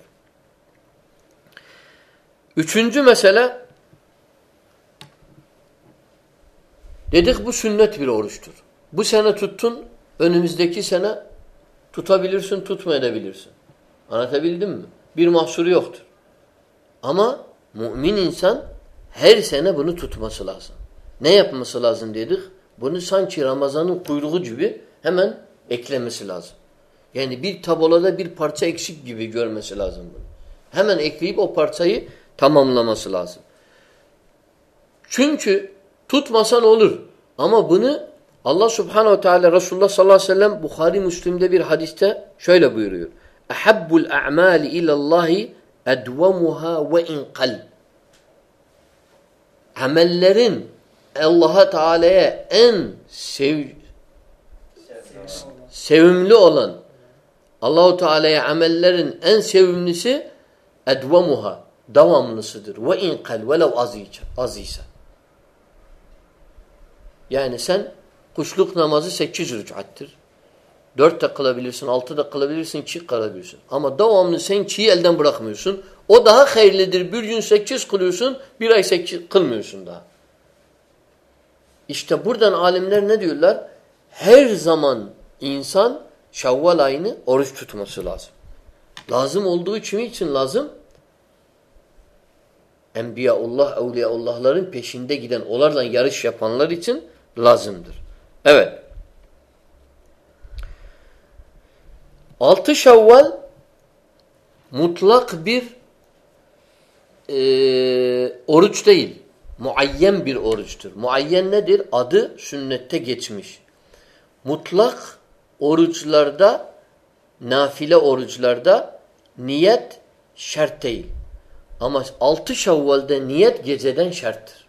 A: Üçüncü mesele dedik bu sünnet bir oruçtur. Bu sene tuttun, önümüzdeki sene tutabilirsin, tutmayabilirsin. Anlatabildim mi? Bir mahsuru yoktur. Ama mümin insan her sene bunu tutması lazım. Ne yapması lazım dedik? Bunu sanki Ramazan'ın kuyruğu gibi hemen eklemesi lazım. Yani bir tabloda bir parça eksik gibi görmesi lazım bunu. Hemen ekleyip o parçayı tamamlaması lazım. Çünkü tutmasan olur. Ama bunu Allah subhanehu teala Resulullah sallallahu aleyhi ve sellem Bukhari Müslim'de bir hadiste şöyle buyuruyor. Ehabbul a'mali ilallahi edvemuha ve in kal. Amellerin Allah'a Teala'ya en sev, sevimli olan Allahu Teala'ya amellerin en sevimlisi edvemuha devamlısıdır. Ve in kal velev az ise. Yani sen kuşluk namazı sekiz rükattir. Dört de kılabilirsin, altı da kılabilirsin, çiğ kılabilirsin. Ama devamlı sen çiğ elden bırakmıyorsun. O daha hayırlıdır. Bir gün sekiz kılıyorsun, bir ay sekiz kılmıyorsun daha. İşte buradan alimler ne diyorlar? Her zaman insan Şevval ayını oruç tutması lazım. Lazım olduğu için için lazım? Enbiyaullah, Evliyaullahların peşinde giden, onlarla yarış yapanlar için lazımdır. Evet. Altı Şevval mutlak bir e, oruç değil. Muayyen bir oruçtur. Muayyen nedir? Adı sünnette geçmiş. Mutlak oruçlarda, nafile oruçlarda niyet şart değil. Ama altı Şevval'de niyet geceden şarttır.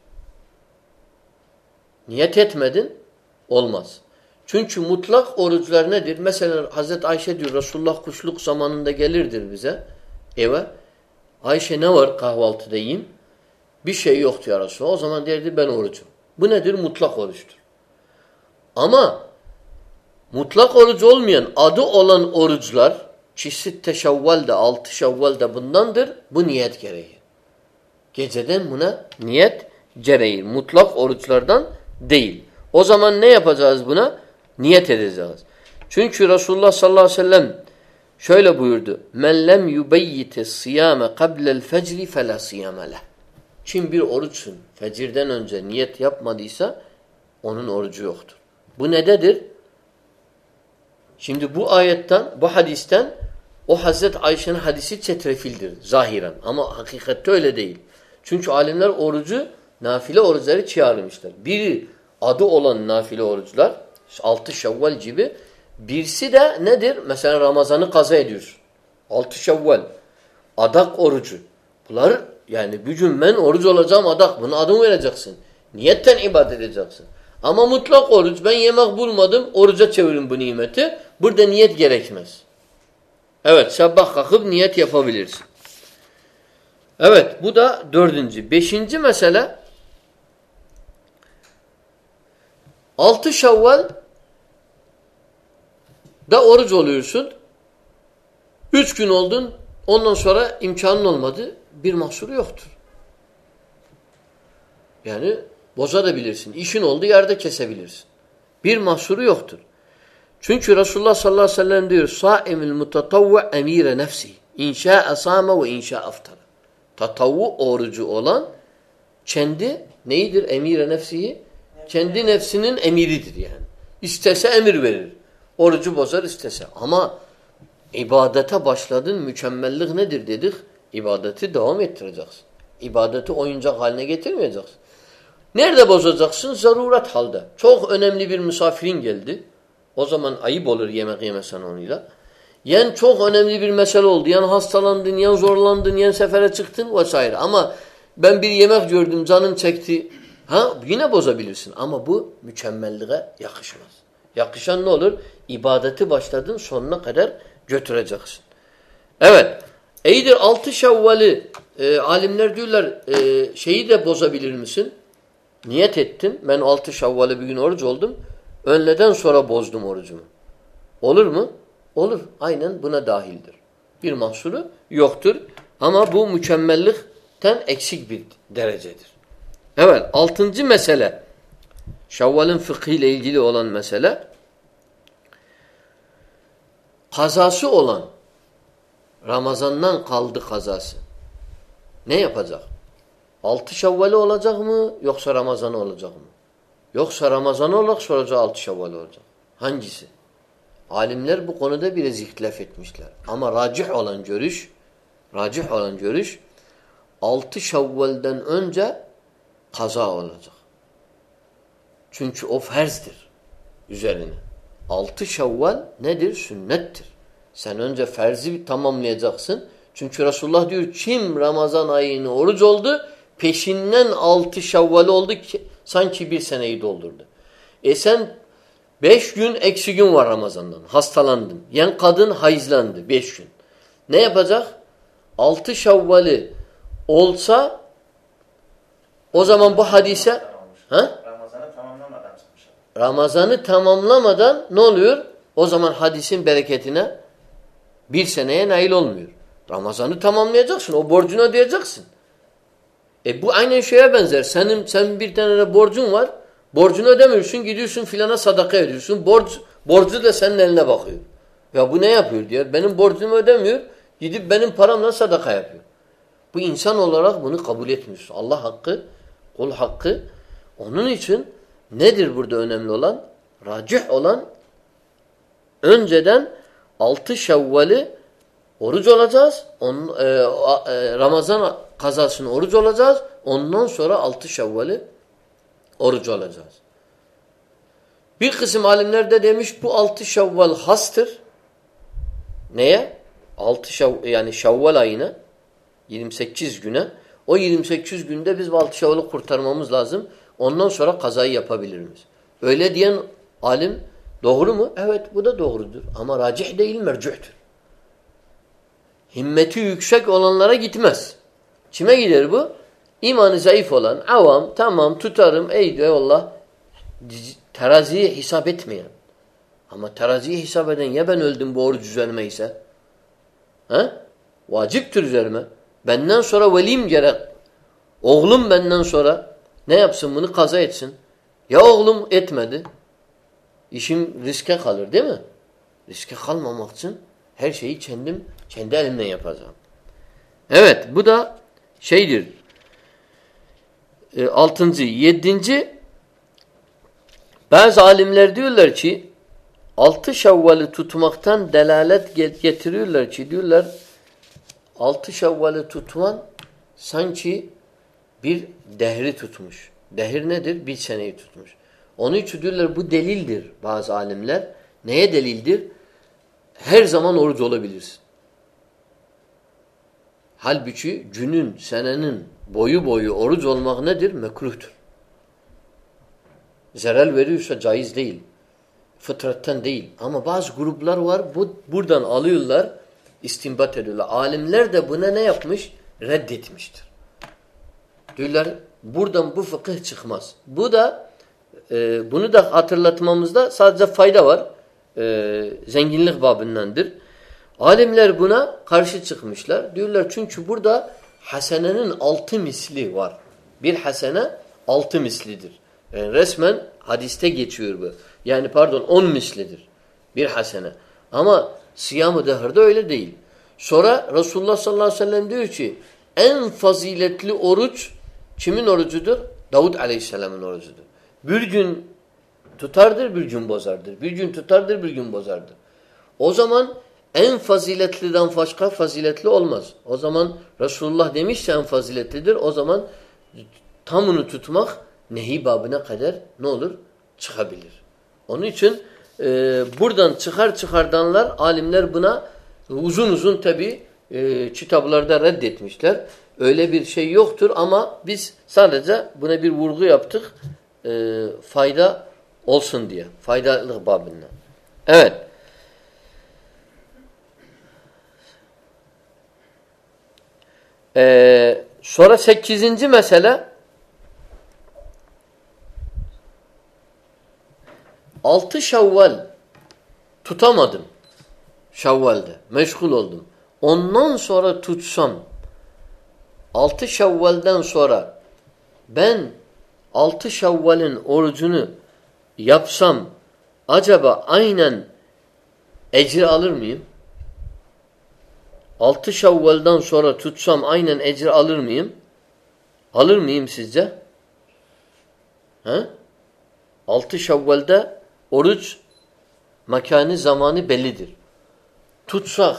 A: Niyet etmedin, olmaz. Çünkü mutlak oruçlar nedir? Mesela Hazreti Ayşe diyor Resulullah kuşluk zamanında gelirdir bize eve. Ayşe ne var kahvaltıda yiyeyim? Bir şey yoktu ya Resulullah. O zaman derdi ben orucum. Bu nedir? Mutlak oruçtur. Ama mutlak oruç olmayan adı olan oruçlar Çisitte şevval de altı şevval de bundandır. Bu niyet gereği. Geceden buna niyet gereği. Mutlak oruçlardan değil. O zaman ne yapacağız buna? Niyet edeceğiz. Çünkü Resulullah sallallahu aleyhi ve sellem şöyle buyurdu. Men lem yubeyyite siyame kablel fecri fela siyame leh. Kim bir oruçsun fecirden önce niyet yapmadıysa onun orucu yoktur. Bu nededir? Şimdi bu ayetten, bu hadisten o Hazreti Ayşe'nin hadisi çetrefildir zahiren. Ama hakikatte öyle değil. Çünkü alimler orucu, nafile oruçları çağırmışlar. Biri adı olan nafile oruçlar, altı şevval gibi. Birisi de nedir? Mesela Ramazan'ı kaza ediyorsun. Altı şevval. Adak orucu. Bunlar yani bir gün ben oruç olacağım adak. Bunu adını vereceksin. Niyetten ibadet edeceksin. Ama mutlak oruç. Ben yemek bulmadım. Oruca çevirin bu nimeti. Burada niyet gerekmez. Evet sabah kalkıp niyet yapabilirsin. Evet bu da dördüncü. Beşinci mesele altı şevval da oruç oluyorsun. Üç gün oldun. Ondan sonra imkanın olmadı. Bir mahsuru yoktur. Yani bozabilirsin. İşin oldu yerde kesebilirsin. Bir mahsuru yoktur. Çünkü Resulullah sallallahu aleyhi ve sellem diyor Saimil mutatavvu emire nefsi. İnşa asame ve inşa aftara. Tatavvu orucu olan kendi neyidir emire nefsiyi? Kendi nefsinin emiridir yani. İstese emir verir. Orucu bozar istese. Ama ibadete başladın mükemmellik nedir dedik? İbadeti devam ettireceksin. İbadeti oyuncak haline getirmeyeceksin. Nerede bozacaksın? Zaruret halde. Çok önemli bir misafirin geldi. O zaman ayıp olur yemek yemesen onunla. Yen çok önemli bir mesele oldu. Yen hastalandın, yen zorlandın, yen sefere çıktın vesaire. Ama ben bir yemek gördüm, canın çekti. Ha yine bozabilirsin. Ama bu mükemmelliğe yakışmaz. Yakışan ne olur? İbadeti başladın sonuna kadar götüreceksin. Evet. İyidir altı şevvali e, alimler diyorlar e, şeyi de bozabilir misin? Niyet ettin. Ben altı şevvali bir gün oruç oldum. Önleden sonra bozdum orucumu. Olur mu? Olur. Aynen buna dahildir. Bir mahsuru yoktur. Ama bu mükemmellikten eksik bir derecedir. Evet. Altıncı mesele. Şevval'in fıkhıyla ilgili olan mesele. Kazası olan Ramazan'dan kaldı kazası. Ne yapacak? Altı şevvali olacak mı yoksa Ramazan'ı olacak mı? Yoksa Ramazan olarak soracak altı şevval olacak. Hangisi? Alimler bu konuda biraz ihtilaf etmişler. Ama racih olan görüş, racih olan görüş altı şevvalden önce kaza olacak. Çünkü o ferzdir üzerine. Altı şevval nedir? Sünnettir. Sen önce ferzi tamamlayacaksın. Çünkü Resulullah diyor kim Ramazan ayını oruç oldu peşinden altı şevval oldu ki Sanki bir seneyi doldurdu. E sen beş gün eksi gün var Ramazan'dan. Hastalandın. Yan kadın hayızlandı beş gün. Ne yapacak? Altı şavvali olsa o zaman bu hadise
B: çıkmış.
A: Ramazan'ı tamamlamadan ne oluyor? O zaman hadisin bereketine bir seneye nail olmuyor. Ramazan'ı tamamlayacaksın. O borcunu ödeyeceksin. E bu aynen şeye benzer. Senin sen bir tane borcun var. Borcunu ödemiyorsun. Gidiyorsun filana sadaka ediyorsun. Borç borcu da senin eline bakıyor. Ya bu ne yapıyor diyor. Benim borcumu ödemiyor. Gidip benim paramla sadaka yapıyor. Bu insan olarak bunu kabul etmiyorsun. Allah hakkı, kul hakkı. Onun için nedir burada önemli olan? Racih olan önceden altı şevvali oruç olacağız. On, e, e, Ramazan kazasını oruç olacağız. Ondan sonra altı şevvali oruç olacağız. Bir kısım alimler de demiş bu altı şevval hastır. Neye? Altı şev yani şevval ayına 28 güne o 28 günde biz bu altı şevvalı kurtarmamız lazım. Ondan sonra kazayı yapabiliriz. Öyle diyen alim doğru mu? Evet bu da doğrudur. Ama racih değil mercuhtur. Himmeti yüksek olanlara gitmez. Kime gider bu? İmanı zayıf olan, avam, tamam tutarım, eyvallah. Teraziyi hesap etmeyen. Ama teraziyi hesap eden ya ben öldüm bu oruç üzerime ise? He? Vaciptir üzerime. Benden sonra velim gerek. Oğlum benden sonra ne yapsın bunu kaza etsin. Ya oğlum etmedi. İşim riske kalır değil mi? Riske kalmamak için her şeyi kendim kendi elimle yapacağım. Evet bu da şeydir. E, altıncı. Yedinci bazı alimler diyorlar ki altı şevvali tutmaktan delalet getiriyorlar ki diyorlar altı şevvali tutman sanki bir dehri tutmuş. Dehir nedir? Bir seneyi tutmuş. Onun için diyorlar bu delildir bazı alimler. Neye delildir? Her zaman oruç olabilirsin. Halbuki günün, senenin boyu boyu oruç olmak nedir? Mekruhtur. Zerel veriyorsa caiz değil. Fıtratten değil. Ama bazı gruplar var bu buradan alıyorlar, istinbat ediyorlar. Alimler de buna ne yapmış? Reddetmiştir. Diyorlar buradan bu fıkıh çıkmaz. Bu da e, bunu da hatırlatmamızda sadece fayda var. E, zenginlik babındandır. Alimler buna karşı çıkmışlar. Diyorlar çünkü burada hasenenin altı misli var. Bir hasene altı mislidir. Yani resmen hadiste geçiyor bu. Yani pardon on mislidir. Bir hasene. Ama siyam-ı dehirde öyle değil. Sonra Resulullah sallallahu aleyhi ve sellem diyor ki en faziletli oruç kimin orucudur? Davud aleyhisselamın orucudur. Bir gün tutardır, bir gün bozardır. Bir gün tutardır, bir gün bozardır. O zaman en faziletliden başka faziletli olmaz. O zaman Resulullah demişse en faziletlidir. O zaman tamını tutmak nehi babına kadar ne olur? Çıkabilir. Onun için e, buradan çıkar çıkardanlar, alimler buna uzun uzun tabi e, kitaplarda reddetmişler. Öyle bir şey yoktur ama biz sadece buna bir vurgu yaptık. E, fayda olsun diye. Faydalı babından. Evet. Ee, sonra sekizinci mesele altı şavval tutamadım. Şavvalde. Meşgul oldum. Ondan sonra tutsam altı şavvalden sonra ben altı şavvalin orucunu yapsam acaba aynen ecri alır mıyım? Altı şavvaldan sonra tutsam aynen ecri alır mıyım? Alır mıyım sizce? He? Altı şavvalde oruç mekanı zamanı bellidir. Tutsak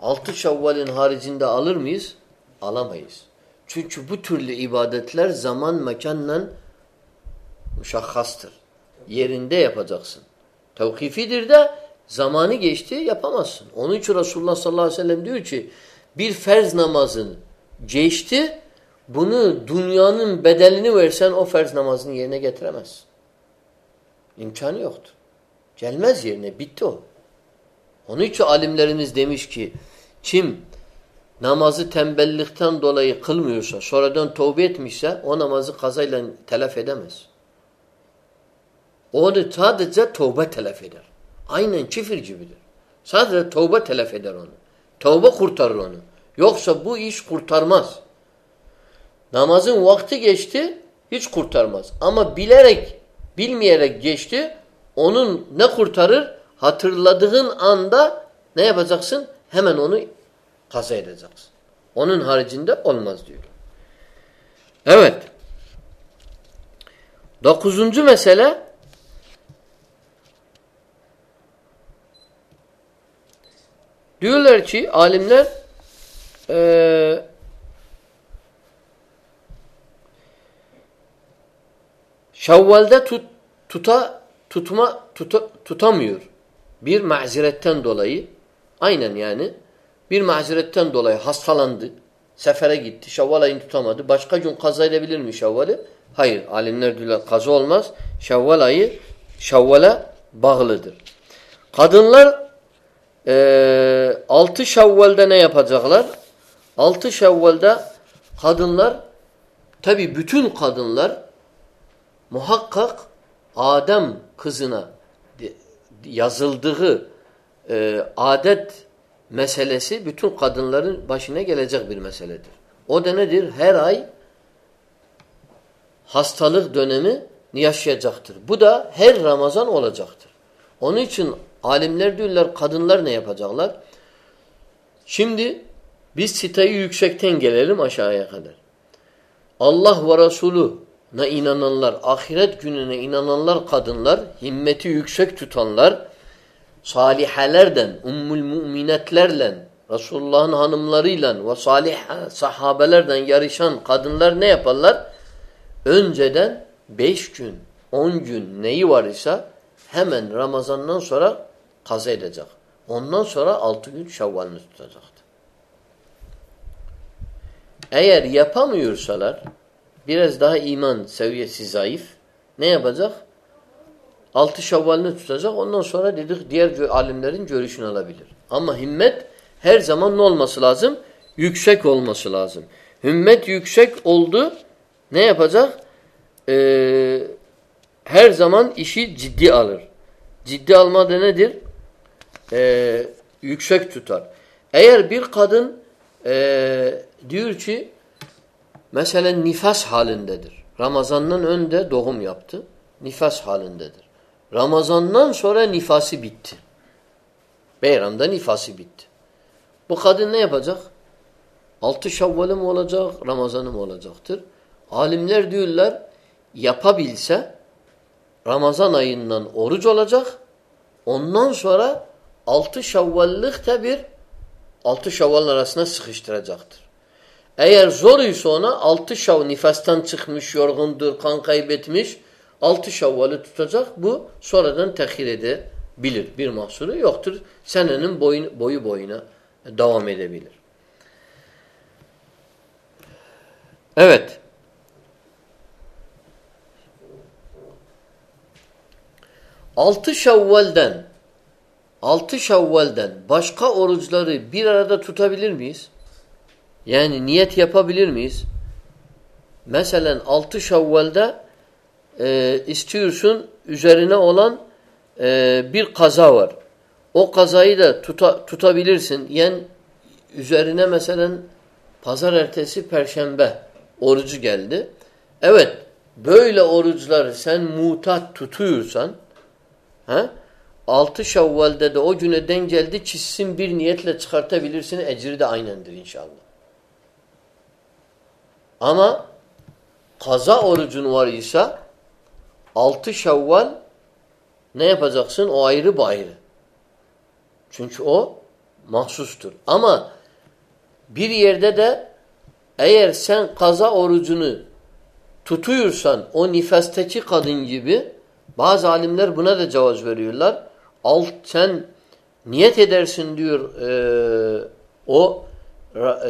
A: altı şavvalin haricinde alır mıyız? Alamayız. Çünkü bu türlü ibadetler zaman mekanla müşakhastır. Yerinde yapacaksın. Tevkifidir de zamanı geçti yapamazsın. Onun için Resulullah sallallahu aleyhi ve sellem diyor ki bir ferz namazın geçti bunu dünyanın bedelini versen o ferz namazını yerine getiremezsin. İmkanı yoktur. Gelmez yerine. Bitti o. Onun için alimlerimiz demiş ki kim namazı tembellikten dolayı kılmıyorsa, sonradan tövbe etmişse o namazı kazayla telef edemez. Onu sadece tövbe telef eder. Aynen çifir gibidir. Sadece tövbe telef eder onu. Tövbe kurtarır onu. Yoksa bu iş kurtarmaz. Namazın vakti geçti, hiç kurtarmaz. Ama bilerek, bilmeyerek geçti, onun ne kurtarır? Hatırladığın anda ne yapacaksın? Hemen onu kaza edeceksin. Onun haricinde olmaz diyor. Evet. Dokuzuncu mesele diyorlar ki alimler ee, Şevval'de tut, tuta tutma tuta, tutamıyor. Bir maziretten dolayı aynen yani bir maziretten dolayı hastalandı. Sefere gitti. Şevval ayını tutamadı. Başka gün kaza edebilir mi Şevval'i? Hayır. Alimler diyorlar kaza olmaz. Şevval ayı Şevval'e bağlıdır. Kadınlar e, 6 Şevval'de ne yapacaklar? 6 Şevval'de kadınlar tabi bütün kadınlar muhakkak Adem kızına yazıldığı e, adet meselesi bütün kadınların başına gelecek bir meseledir. O da nedir? Her ay hastalık dönemi yaşayacaktır. Bu da her Ramazan olacaktır. Onun için alimler diyorlar kadınlar ne yapacaklar? Şimdi biz siteyi yüksekten gelelim aşağıya kadar. Allah ve Resulü'ne inananlar, ahiret gününe inananlar kadınlar, himmeti yüksek tutanlar, salihelerden, ummul müminetlerle, Resulullah'ın hanımlarıyla ve salih sahabelerden yarışan kadınlar ne yaparlar? Önceden beş gün, on gün neyi var ise hemen Ramazan'dan sonra kaza edecek. Ondan sonra altı gün şevvalini tutacaktır. Eğer yapamıyorsalar biraz daha iman seviyesi zayıf ne yapacak? Altı şevvalini tutacak. Ondan sonra dedik diğer alimlerin görüşünü alabilir. Ama himmet her zaman ne olması lazım? Yüksek olması lazım. Himmet yüksek oldu. Ne yapacak? Ee, her zaman işi ciddi alır. Ciddi alma da nedir? Ee, yüksek tutar. Eğer bir kadın e, diyor ki mesela nifas halindedir. Ramazandan önde doğum yaptı. Nifas halindedir. Ramazandan sonra nifası bitti. Beyramda nifası bitti. Bu kadın ne yapacak? Altı şavvalı mı olacak, Ramazanı mı olacaktır? Alimler diyorlar yapabilse Ramazan ayından oruç olacak. Ondan sonra altı şavvallık da bir altı şavvalın arasına sıkıştıracaktır. Eğer zor ise ona altı şav nifastan çıkmış, yorgundur, kan kaybetmiş altı şavvalı tutacak. Bu sonradan tehir edebilir. Bir mahsuru yoktur. Senenin boyu, boyu boyuna devam edebilir. Evet. Altı Şevval'den altı Şevval'den başka oruçları bir arada tutabilir miyiz? Yani niyet yapabilir miyiz? Mesela altı Şevval'de e, istiyorsun üzerine olan e, bir kaza var. O kazayı da tuta, tutabilirsin. Yani üzerine mesela pazar ertesi perşembe orucu geldi. Evet böyle oruçları sen mutat tutuyorsan he, 6 Şevval'de de o güne denk geldi çizsin bir niyetle çıkartabilirsin. Ecri de aynendir inşallah. Ama kaza orucun var ise 6 Şevval ne yapacaksın? O ayrı bu ayrı. Çünkü o mahsustur. Ama bir yerde de eğer sen kaza orucunu tutuyorsan o nifasteki kadın gibi bazı alimler buna da cevaz veriyorlar. Alt sen niyet edersin diyor e, o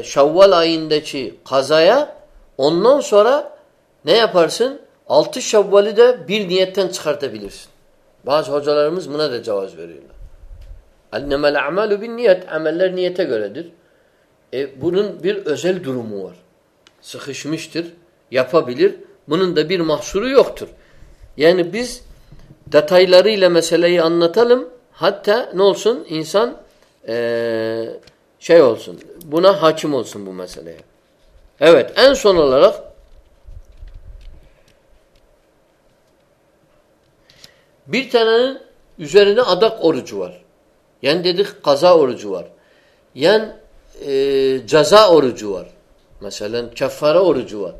A: Şevval ayındaki kazaya ondan sonra ne yaparsın? Altı Şevval'i de bir niyetten çıkartabilirsin. Bazı hocalarımız buna da cevaz veriyorlar. Ennemel a'malu bin niyet. Ameller niyete göredir. E, bunun bir özel durumu var. Sıkışmıştır. Yapabilir. Bunun da bir mahsuru yoktur. Yani biz detaylarıyla meseleyi anlatalım. Hatta ne olsun? insan ee, şey olsun. Buna hakim olsun bu meseleye. Evet. En son olarak bir tanenin üzerine adak orucu var. Yani dedik kaza orucu var. Yani e, ceza orucu var. Mesela keffara orucu var.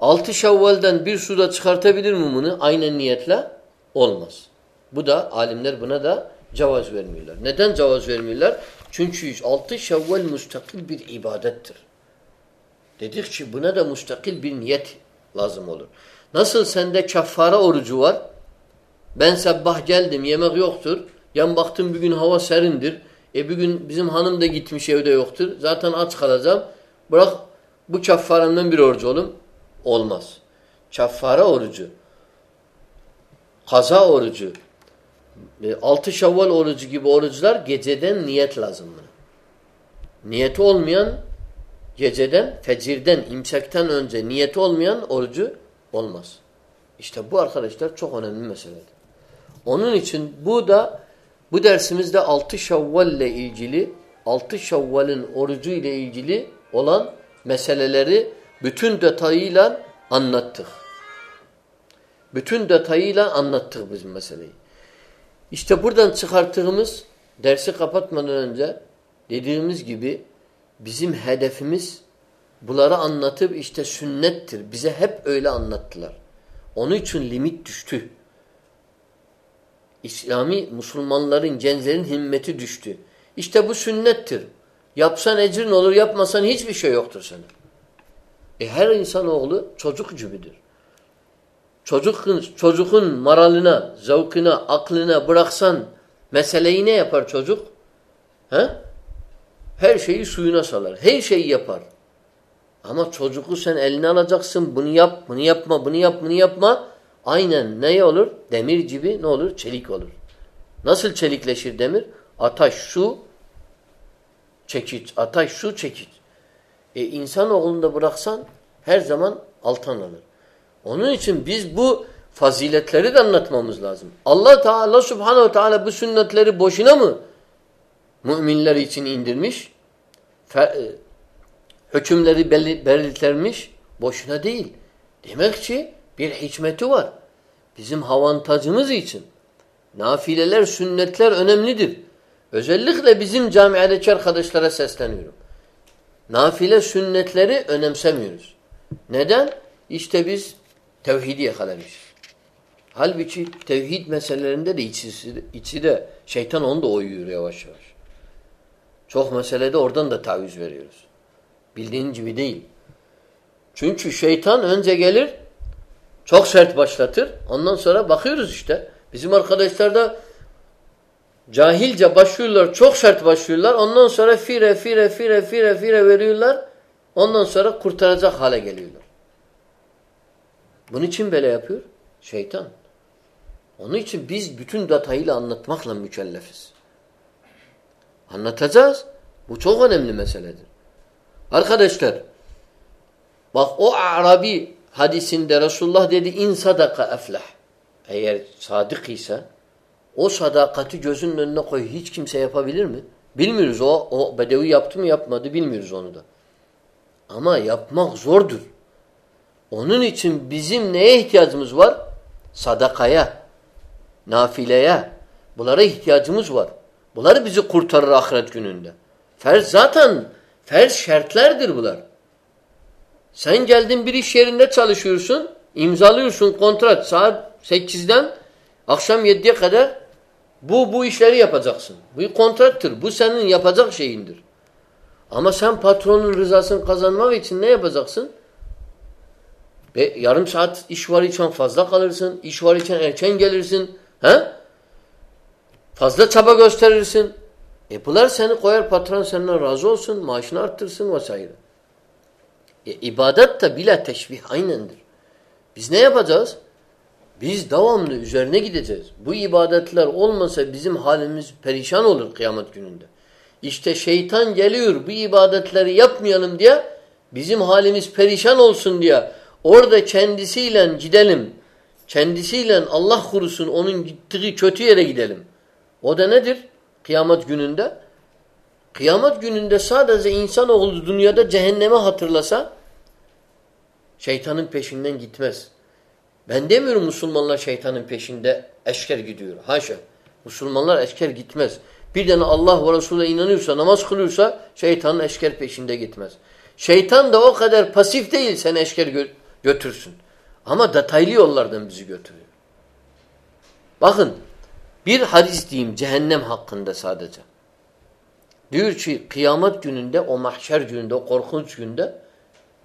A: Altı şevvalden bir suda çıkartabilir mi bunu? Aynen niyetle olmaz. Bu da alimler buna da cevaz vermiyorlar. Neden cevaz vermiyorlar? Çünkü altı şevval müstakil bir ibadettir. Dedik ki buna da müstakil bir niyet lazım olur. Nasıl sende keffara orucu var? Ben sabah geldim yemek yoktur. Yan baktım bir gün hava serindir. E bir gün bizim hanım da gitmiş evde yoktur. Zaten aç kalacağım. Bırak bu kaffaramdan bir orucu olun. Olmaz. Kaffara orucu. Kaza orucu. E, altı şavval orucu gibi oruçlar geceden niyet lazım. Niyeti olmayan geceden, fecirden, imsaktan önce niyeti olmayan orucu olmaz. İşte bu arkadaşlar çok önemli meseledir. Onun için bu da bu dersimizde 6 Şevval ile ilgili 6 Şevval'in orucu ile ilgili olan meseleleri bütün detayıyla anlattık. Bütün detayıyla anlattık biz meseleyi. İşte buradan çıkarttığımız dersi kapatmadan önce dediğimiz gibi bizim hedefimiz bunları anlatıp işte sünnettir. Bize hep öyle anlattılar. Onun için limit düştü. İslami Müslümanların, gençlerin himmeti düştü. İşte bu sünnettir. Yapsan ecrin olur, yapmasan hiçbir şey yoktur sana. E her insanoğlu çocuk gibidir. Çocukun, çocuğun maralına, zevkine, aklına bıraksan meseleyi ne yapar çocuk? He? Her şeyi suyuna salar. Her şeyi yapar. Ama çocuğu sen eline alacaksın. Bunu yap, bunu yapma, bunu yap, bunu yapma. Aynen ne olur? Demir gibi ne olur? Çelik olur. Nasıl çelikleşir demir? Ataş, su, çekiç. Ataş, su, çekiç. E insanoğlunda bıraksan her zaman altan alır. Onun için biz bu faziletleri de anlatmamız lazım. Allah Teala Subhanahu Teala bu sünnetleri boşuna mı müminler için indirmiş? E, hükümleri belirtilmiş boşuna değil. Demek ki bir hikmeti var. Bizim avantajımız için. Nafileler, sünnetler önemlidir. Özellikle bizim camiadaki arkadaşlara sesleniyorum. Nafile sünnetleri önemsemiyoruz. Neden? İşte biz tevhidi yakalamışız. Halbuki tevhid meselelerinde de içi, içi de şeytan onu da oyuyor yavaş yavaş. Çok meselede oradan da taviz veriyoruz. Bildiğin gibi değil. Çünkü şeytan önce gelir çok sert başlatır. Ondan sonra bakıyoruz işte. Bizim arkadaşlar da cahilce başlıyorlar. Çok sert başlıyorlar. Ondan sonra fire fire fire fire fire veriyorlar. Ondan sonra kurtaracak hale geliyorlar. Bunun için böyle yapıyor? Şeytan. Onun için biz bütün detayıyla anlatmakla mükellefiz. Anlatacağız. Bu çok önemli meseledir. Arkadaşlar bak o Arabi hadisinde Resulullah dedi in sadaka eflah. Eğer sadık ise o sadakati gözünün önüne koy. Hiç kimse yapabilir mi? Bilmiyoruz. O, o bedevi yaptı mı yapmadı bilmiyoruz onu da. Ama yapmak zordur. Onun için bizim neye ihtiyacımız var? Sadakaya, nafileye. Bunlara ihtiyacımız var. Bunlar bizi kurtarır ahiret gününde. Ferz zaten, ferz şartlardır bunlar. Sen geldin bir iş yerinde çalışıyorsun, imzalıyorsun kontrat saat 8'den akşam 7'ye kadar bu bu işleri yapacaksın. Bu kontrattır. Bu senin yapacak şeyindir. Ama sen patronun rızasını kazanmak için ne yapacaksın? Ve yarım saat iş var için fazla kalırsın. İş var için erken gelirsin. He? Fazla çaba gösterirsin. E bunlar seni koyar patron senden razı olsun. Maaşını arttırsın vs. E, ibadet de bile teşbih aynendir. Biz ne yapacağız? Biz devamlı üzerine gideceğiz. Bu ibadetler olmasa bizim halimiz perişan olur kıyamet gününde. İşte şeytan geliyor bu ibadetleri yapmayalım diye bizim halimiz perişan olsun diye orada kendisiyle gidelim. Kendisiyle Allah kurusun onun gittiği kötü yere gidelim. O da nedir? Kıyamet gününde. Kıyamet gününde sadece insanoğlu dünyada cehenneme hatırlasa şeytanın peşinden gitmez. Ben demiyorum Müslümanlar şeytanın peşinde eşker gidiyor. Haşa. Müslümanlar eşker gitmez. Bir tane Allah ve Resulü'ne inanıyorsa, namaz kılıyorsa şeytanın eşker peşinde gitmez. Şeytan da o kadar pasif değil seni eşker gö götürsün. Ama detaylı yollardan bizi götürüyor. Bakın bir hadis diyeyim cehennem hakkında sadece. Diyor ki kıyamet gününde o mahşer gününde o korkunç günde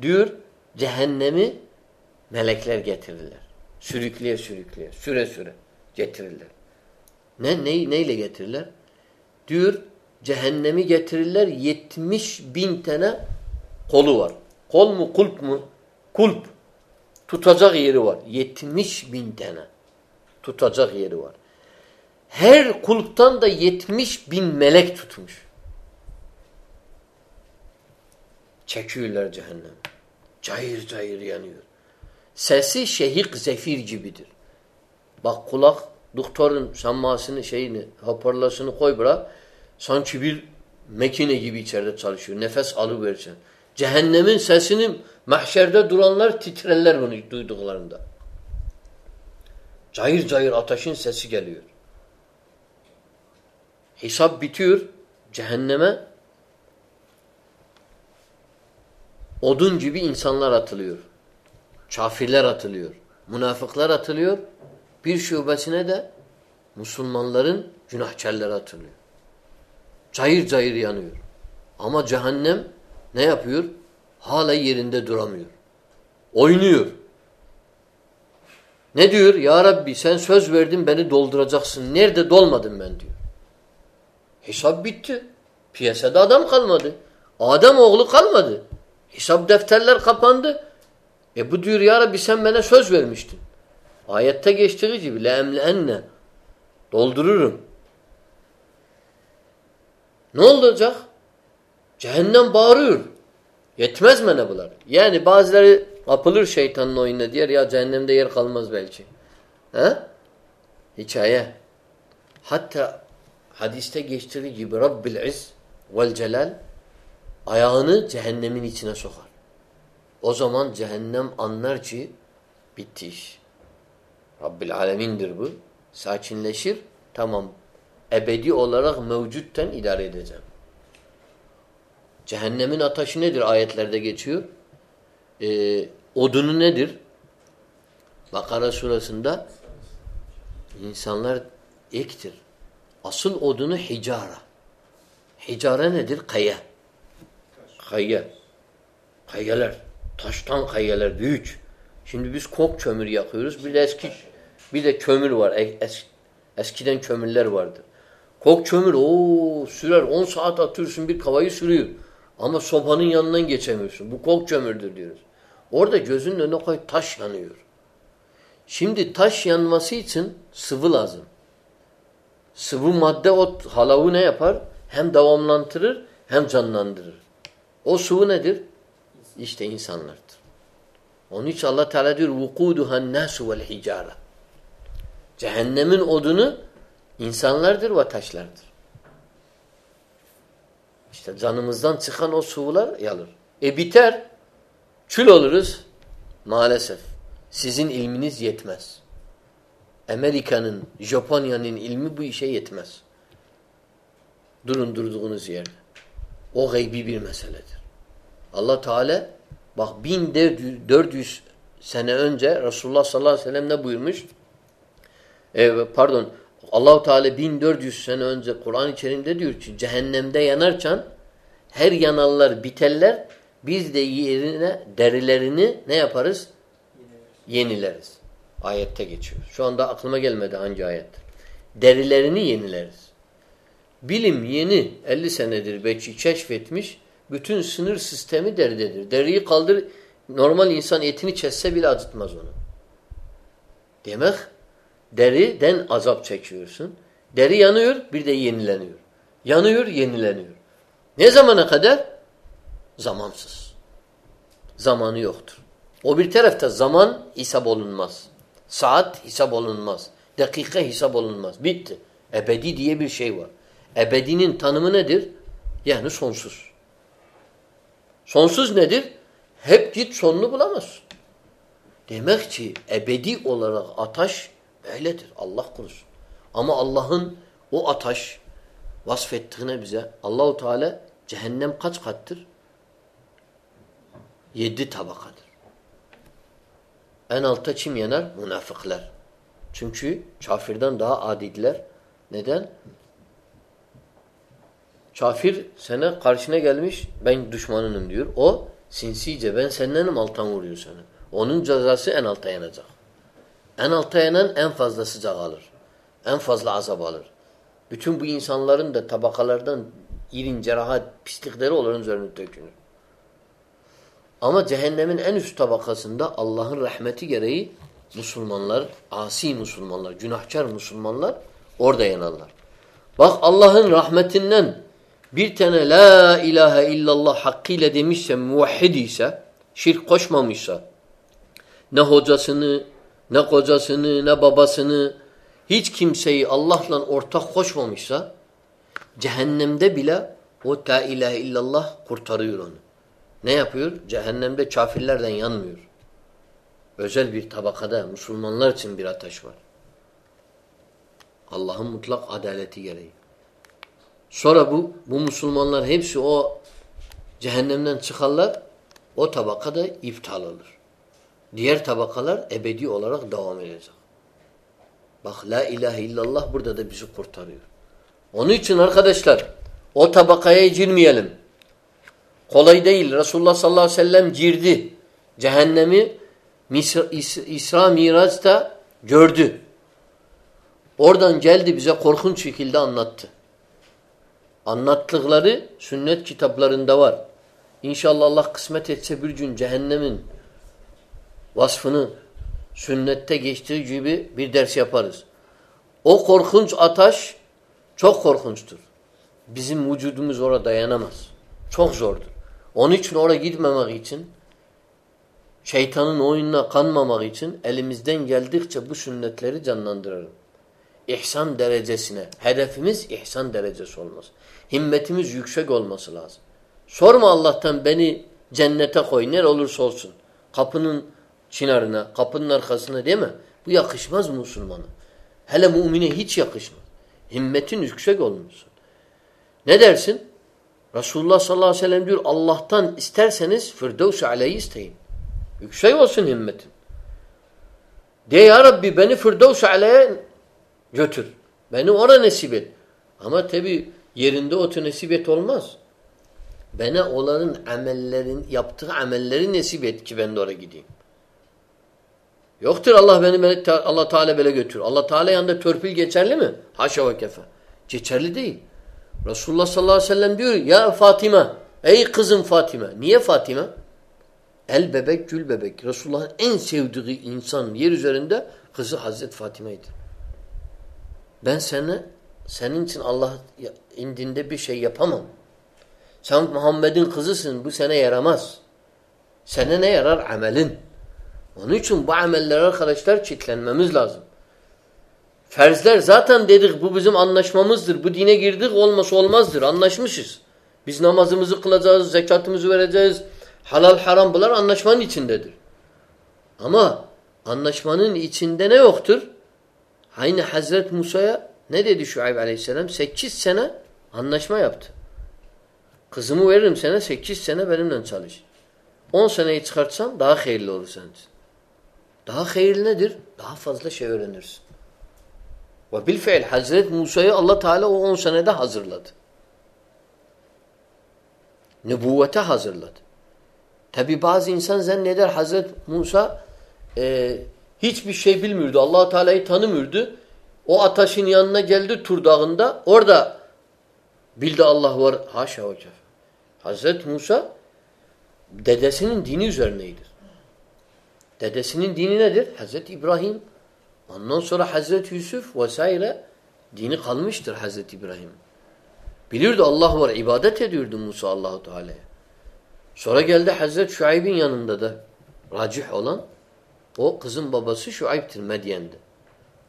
A: diyor cehennemi melekler getirirler. Sürükleye sürükleye süre süre getirirler. Ne, ne neyle getirirler? Diyor cehennemi getirirler 70 bin tane kolu var. Kol mu kulp mu? Kulp. Tutacak yeri var. 70 bin tane. Tutacak yeri var. Her kulptan da 70 bin melek tutmuş. Çekiyorlar cehennem. Cayır cayır yanıyor. Sesi şehik zefir gibidir. Bak kulak doktorun sanmasını şeyini hoparlasını koy bırak. Sanki bir Mekine gibi içeride çalışıyor. Nefes alıversen. Cehennemin sesini mahşerde duranlar titrerler bunu duyduklarında. Cayır cayır ateşin sesi geliyor. Hesap bitiyor. Cehenneme odun gibi insanlar atılıyor. Kafirler atılıyor. Münafıklar atılıyor. Bir şubesine de Müslümanların günahkarları atılıyor. Cayır cayır yanıyor. Ama cehennem ne yapıyor? Hala yerinde duramıyor. Oynuyor. Ne diyor? Ya Rabbi sen söz verdin beni dolduracaksın. Nerede dolmadım ben diyor. Hesap bitti. Piyasada adam kalmadı. Adam oğlu kalmadı. Hesap defterler kapandı. E bu diyor ya Rabbi sen bana söz vermiştin. Ayette geçtiği gibi enne doldururum. Ne olacak? Cehennem bağırıyor. Yetmez ne bunlar? Yani bazıları apılır şeytanın oyununa diyor ya cehennemde yer kalmaz belki. He? Hikaye. Hatta hadiste geçtiği gibi Rabbil İz vel Celal ayağını cehennemin içine sokar. O zaman cehennem anlar ki bitti iş. Rabbil Alemin'dir bu. Sakinleşir. Tamam. Ebedi olarak mevcutten idare edeceğim. Cehennemin ateşi nedir? Ayetlerde geçiyor. Ee, odunu nedir? Bakara surasında insanlar ektir. Asıl odunu hicara. Hicara nedir? Kaya. Kaya. Kayalar. Taştan kayalar büyük. Şimdi biz kok kömür yakıyoruz. Bir de eski bir de kömür var. Es, eskiden kömürler vardı. Kok kömür o sürer 10 saat atıyorsun bir kavayı sürüyor. Ama sobanın yanından geçemiyorsun. Bu kok kömürdür diyoruz. Orada gözünün önüne koy taş yanıyor. Şimdi taş yanması için sıvı lazım. Sıvı madde o halavı ne yapar? Hem devamlandırır hem canlandırır. O sıvı nedir? İşte insanlardır. Onun için Allah Teala diyor vukuduhan nasu vel hicara. Cehennemin odunu insanlardır ve taşlardır. İşte canımızdan çıkan o sıvılar yalır. E biter. Kül oluruz. Maalesef. Sizin ilminiz yetmez. Amerika'nın, Japonya'nın ilmi bu işe yetmez. Durun durduğunuz yerde. O gaybi bir meseledir. Allah Teala bak 1400 sene önce Resulullah sallallahu aleyhi ve sellem ne buyurmuş? Ee, pardon Allahu Teala 1400 sene önce Kur'an-ı Kerim'de diyor ki cehennemde yanarken her yanarlar biterler biz de yerine derilerini ne yaparız? Yenileriz. Ayette geçiyor. Şu anda aklıma gelmedi hangi ayet. Derilerini yenileriz. Bilim yeni 50 senedir belki keşfetmiş bütün sınır sistemi deridedir. Deriyi kaldır normal insan etini kesse bile acıtmaz onu. Demek deriden azap çekiyorsun. Deri yanıyor bir de yenileniyor. Yanıyor yenileniyor. Ne zamana kadar? Zamansız. Zamanı yoktur. O bir tarafta zaman hesap olunmaz. Saat hesap olunmaz. Dakika hesap olunmaz. Bitti. Ebedi diye bir şey var. Ebedinin tanımı nedir? Yani sonsuz. Sonsuz nedir? Hep git sonunu bulamazsın. Demek ki ebedi olarak ataş böyledir. Allah korusun. Ama Allah'ın o ataş vasfettiğine bize Allahu Teala cehennem kaç kattır? Yedi tabakadır. En altta kim yanar? Münafıklar. Çünkü kafirden daha adidiler. Neden? Kafir sana karşına gelmiş ben düşmanınım diyor. O sinsice ben sendenim alttan vuruyor seni. Onun cezası en alta yanacak. En alta yanan en fazla sıcak alır. En fazla azap alır. Bütün bu insanların da tabakalardan irin, cerahat, pislikleri onların üzerine dökülür. Ama cehennemin en üst tabakasında Allah'ın rahmeti gereği Müslümanlar, asi Müslümanlar, günahkar Müslümanlar orada yanarlar. Bak Allah'ın rahmetinden bir tane la ilahe illallah hakkıyla demişse, muvahhid ise, şirk koşmamışsa, ne hocasını, ne kocasını, ne babasını, hiç kimseyi Allah'la ortak koşmamışsa, cehennemde bile O la ilahe illallah kurtarıyor onu. Ne yapıyor? Cehennemde kafirlerden yanmıyor. Özel bir tabakada Müslümanlar için bir ateş var. Allah'ın mutlak adaleti gereği. Sonra bu bu Müslümanlar hepsi o cehennemden çıkarlar. O tabakada iptal olur. Diğer tabakalar ebedi olarak devam edecek. Bak la ilahe illallah burada da bizi kurtarıyor. Onun için arkadaşlar o tabakaya girmeyelim. Kolay değil. Resulullah sallallahu aleyhi ve sellem girdi. Cehennemi İsra Miraç'ta gördü. Oradan geldi bize korkunç şekilde anlattı. Anlattıkları sünnet kitaplarında var. İnşallah Allah kısmet etse bir gün cehennemin vasfını sünnette geçtiği gibi bir ders yaparız. O korkunç ataş çok korkunçtur. Bizim vücudumuz orada dayanamaz. Çok zordur. Onun için oraya gitmemek için şeytanın oyununa kanmamak için elimizden geldikçe bu sünnetleri canlandıralım. İhsan derecesine. Hedefimiz ihsan derecesi olması. Himmetimiz yüksek olması lazım. Sorma Allah'tan beni cennete koy. Nere olursa olsun. Kapının çınarına, kapının arkasına değil mi? Bu yakışmaz Müslümana. Hele mümine hiç yakışmaz. Himmetin yüksek olması. Ne dersin? Resulullah sallallahu aleyhi ve sellem diyor Allah'tan isterseniz Firdevs-i aleyhi isteyin. Yüksek olsun himmetin. De ya Rabbi beni Firdevs-i aleyhe götür. Beni oraya nasip et. Ama tabi yerinde otu nasip et olmaz. Bana onların amellerin, yaptığı amelleri nasip et ki ben de oraya gideyim. Yoktur Allah beni Allah Teala böyle götür. Allah Teala yanında törpül geçerli mi? Haşa ve kefe. Geçerli değil. Resulullah sallallahu aleyhi ve sellem diyor ya Fatima ey kızım Fatima. Niye Fatima? El bebek gül bebek. Resulullah'ın en sevdiği insan yer üzerinde kızı Hazreti Fatime'ydi. Ben seni senin için Allah indinde bir şey yapamam. Sen Muhammed'in kızısın. Bu sana yaramaz. Sana ne yarar? Amelin. Onun için bu amellere arkadaşlar çitlenmemiz lazım. Ferzler zaten dedik bu bizim anlaşmamızdır. Bu dine girdik olması olmazdır. Anlaşmışız. Biz namazımızı kılacağız, zekatımızı vereceğiz. Halal haram bunlar anlaşmanın içindedir. Ama anlaşmanın içinde ne yoktur? Aynı Hazret Musa'ya ne dedi Şuayb aleyhisselam? Sekiz sene anlaşma yaptı. Kızımı veririm sana sekiz sene benimle çalış. On seneyi çıkartsam daha hayırlı olur senin Daha hayırlı nedir? Daha fazla şey öğrenirsin. Ve bilfeil Hazret Musa'yı Allah Teala o on senede hazırladı. Nübüvvete hazırladı. Tabi bazı insan zanneder Hazret Musa e, hiçbir şey bilmiyordu. allah Teala'yı tanımıyordu. O ataşın yanına geldi Tur Dağı'nda. Orada bildi Allah var. Haşa ve kef. Hazret Musa dedesinin dini üzerineydir. Dedesinin dini nedir? Hazreti İbrahim. Ondan sonra Hazreti Yusuf vesaire dini kalmıştır Hazreti İbrahim. Bilirdi Allah var. ibadet ediyordu Musa Allahu Teala'ya. Sonra geldi Hazreti Şuayb'in yanında da racih olan o kızın babası Şuayb'tir Medyen'de.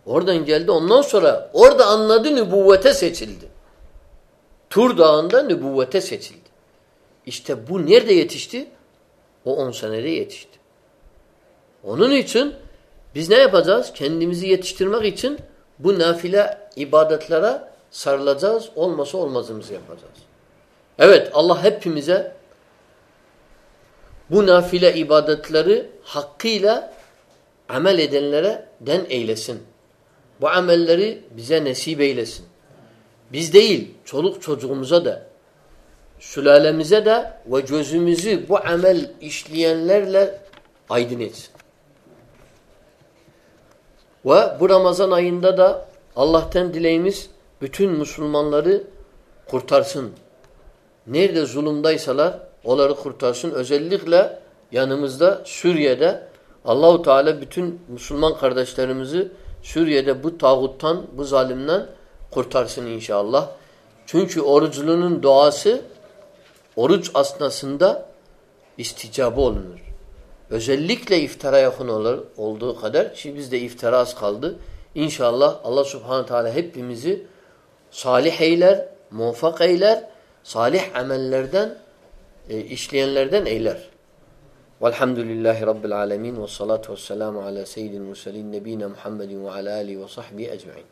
A: Oradan geldi. Ondan sonra orada anladı nübüvvete seçildi. Tur Dağı'nda nübüvvete seçildi. İşte bu nerede yetişti? O on senede yetişti. Onun için biz ne yapacağız? Kendimizi yetiştirmek için bu nafile ibadetlere sarılacağız. Olmasa olmazımızı yapacağız. Evet Allah hepimize bu nafile ibadetleri hakkıyla amel edenlere den eylesin. Bu amelleri bize nasip eylesin. Biz değil, çoluk çocuğumuza da, sülalemize de ve gözümüzü bu amel işleyenlerle aydın etsin. Ve bu Ramazan ayında da Allah'tan dileğimiz bütün Müslümanları kurtarsın. Nerede zulümdaysalar onları kurtarsın. Özellikle yanımızda Suriye'de Allahu Teala bütün Müslüman kardeşlerimizi Suriye'de bu tağuttan, bu zalimden kurtarsın inşallah. Çünkü oruclunun duası oruç asnasında isticabı olunur. Özellikle iftara yakın olur, olduğu kadar ki bizde iftara az kaldı. İnşallah Allah subhanahu teala hepimizi salih eyler, muvaffak eyler salih amellerden e, işleyenlerden eyler. Velhamdülillahi Rabbil alemin ve salatu ve selamu ala seyyidil murselin nebina Muhammedin ve ala alihi ve sahbihi ecma'in.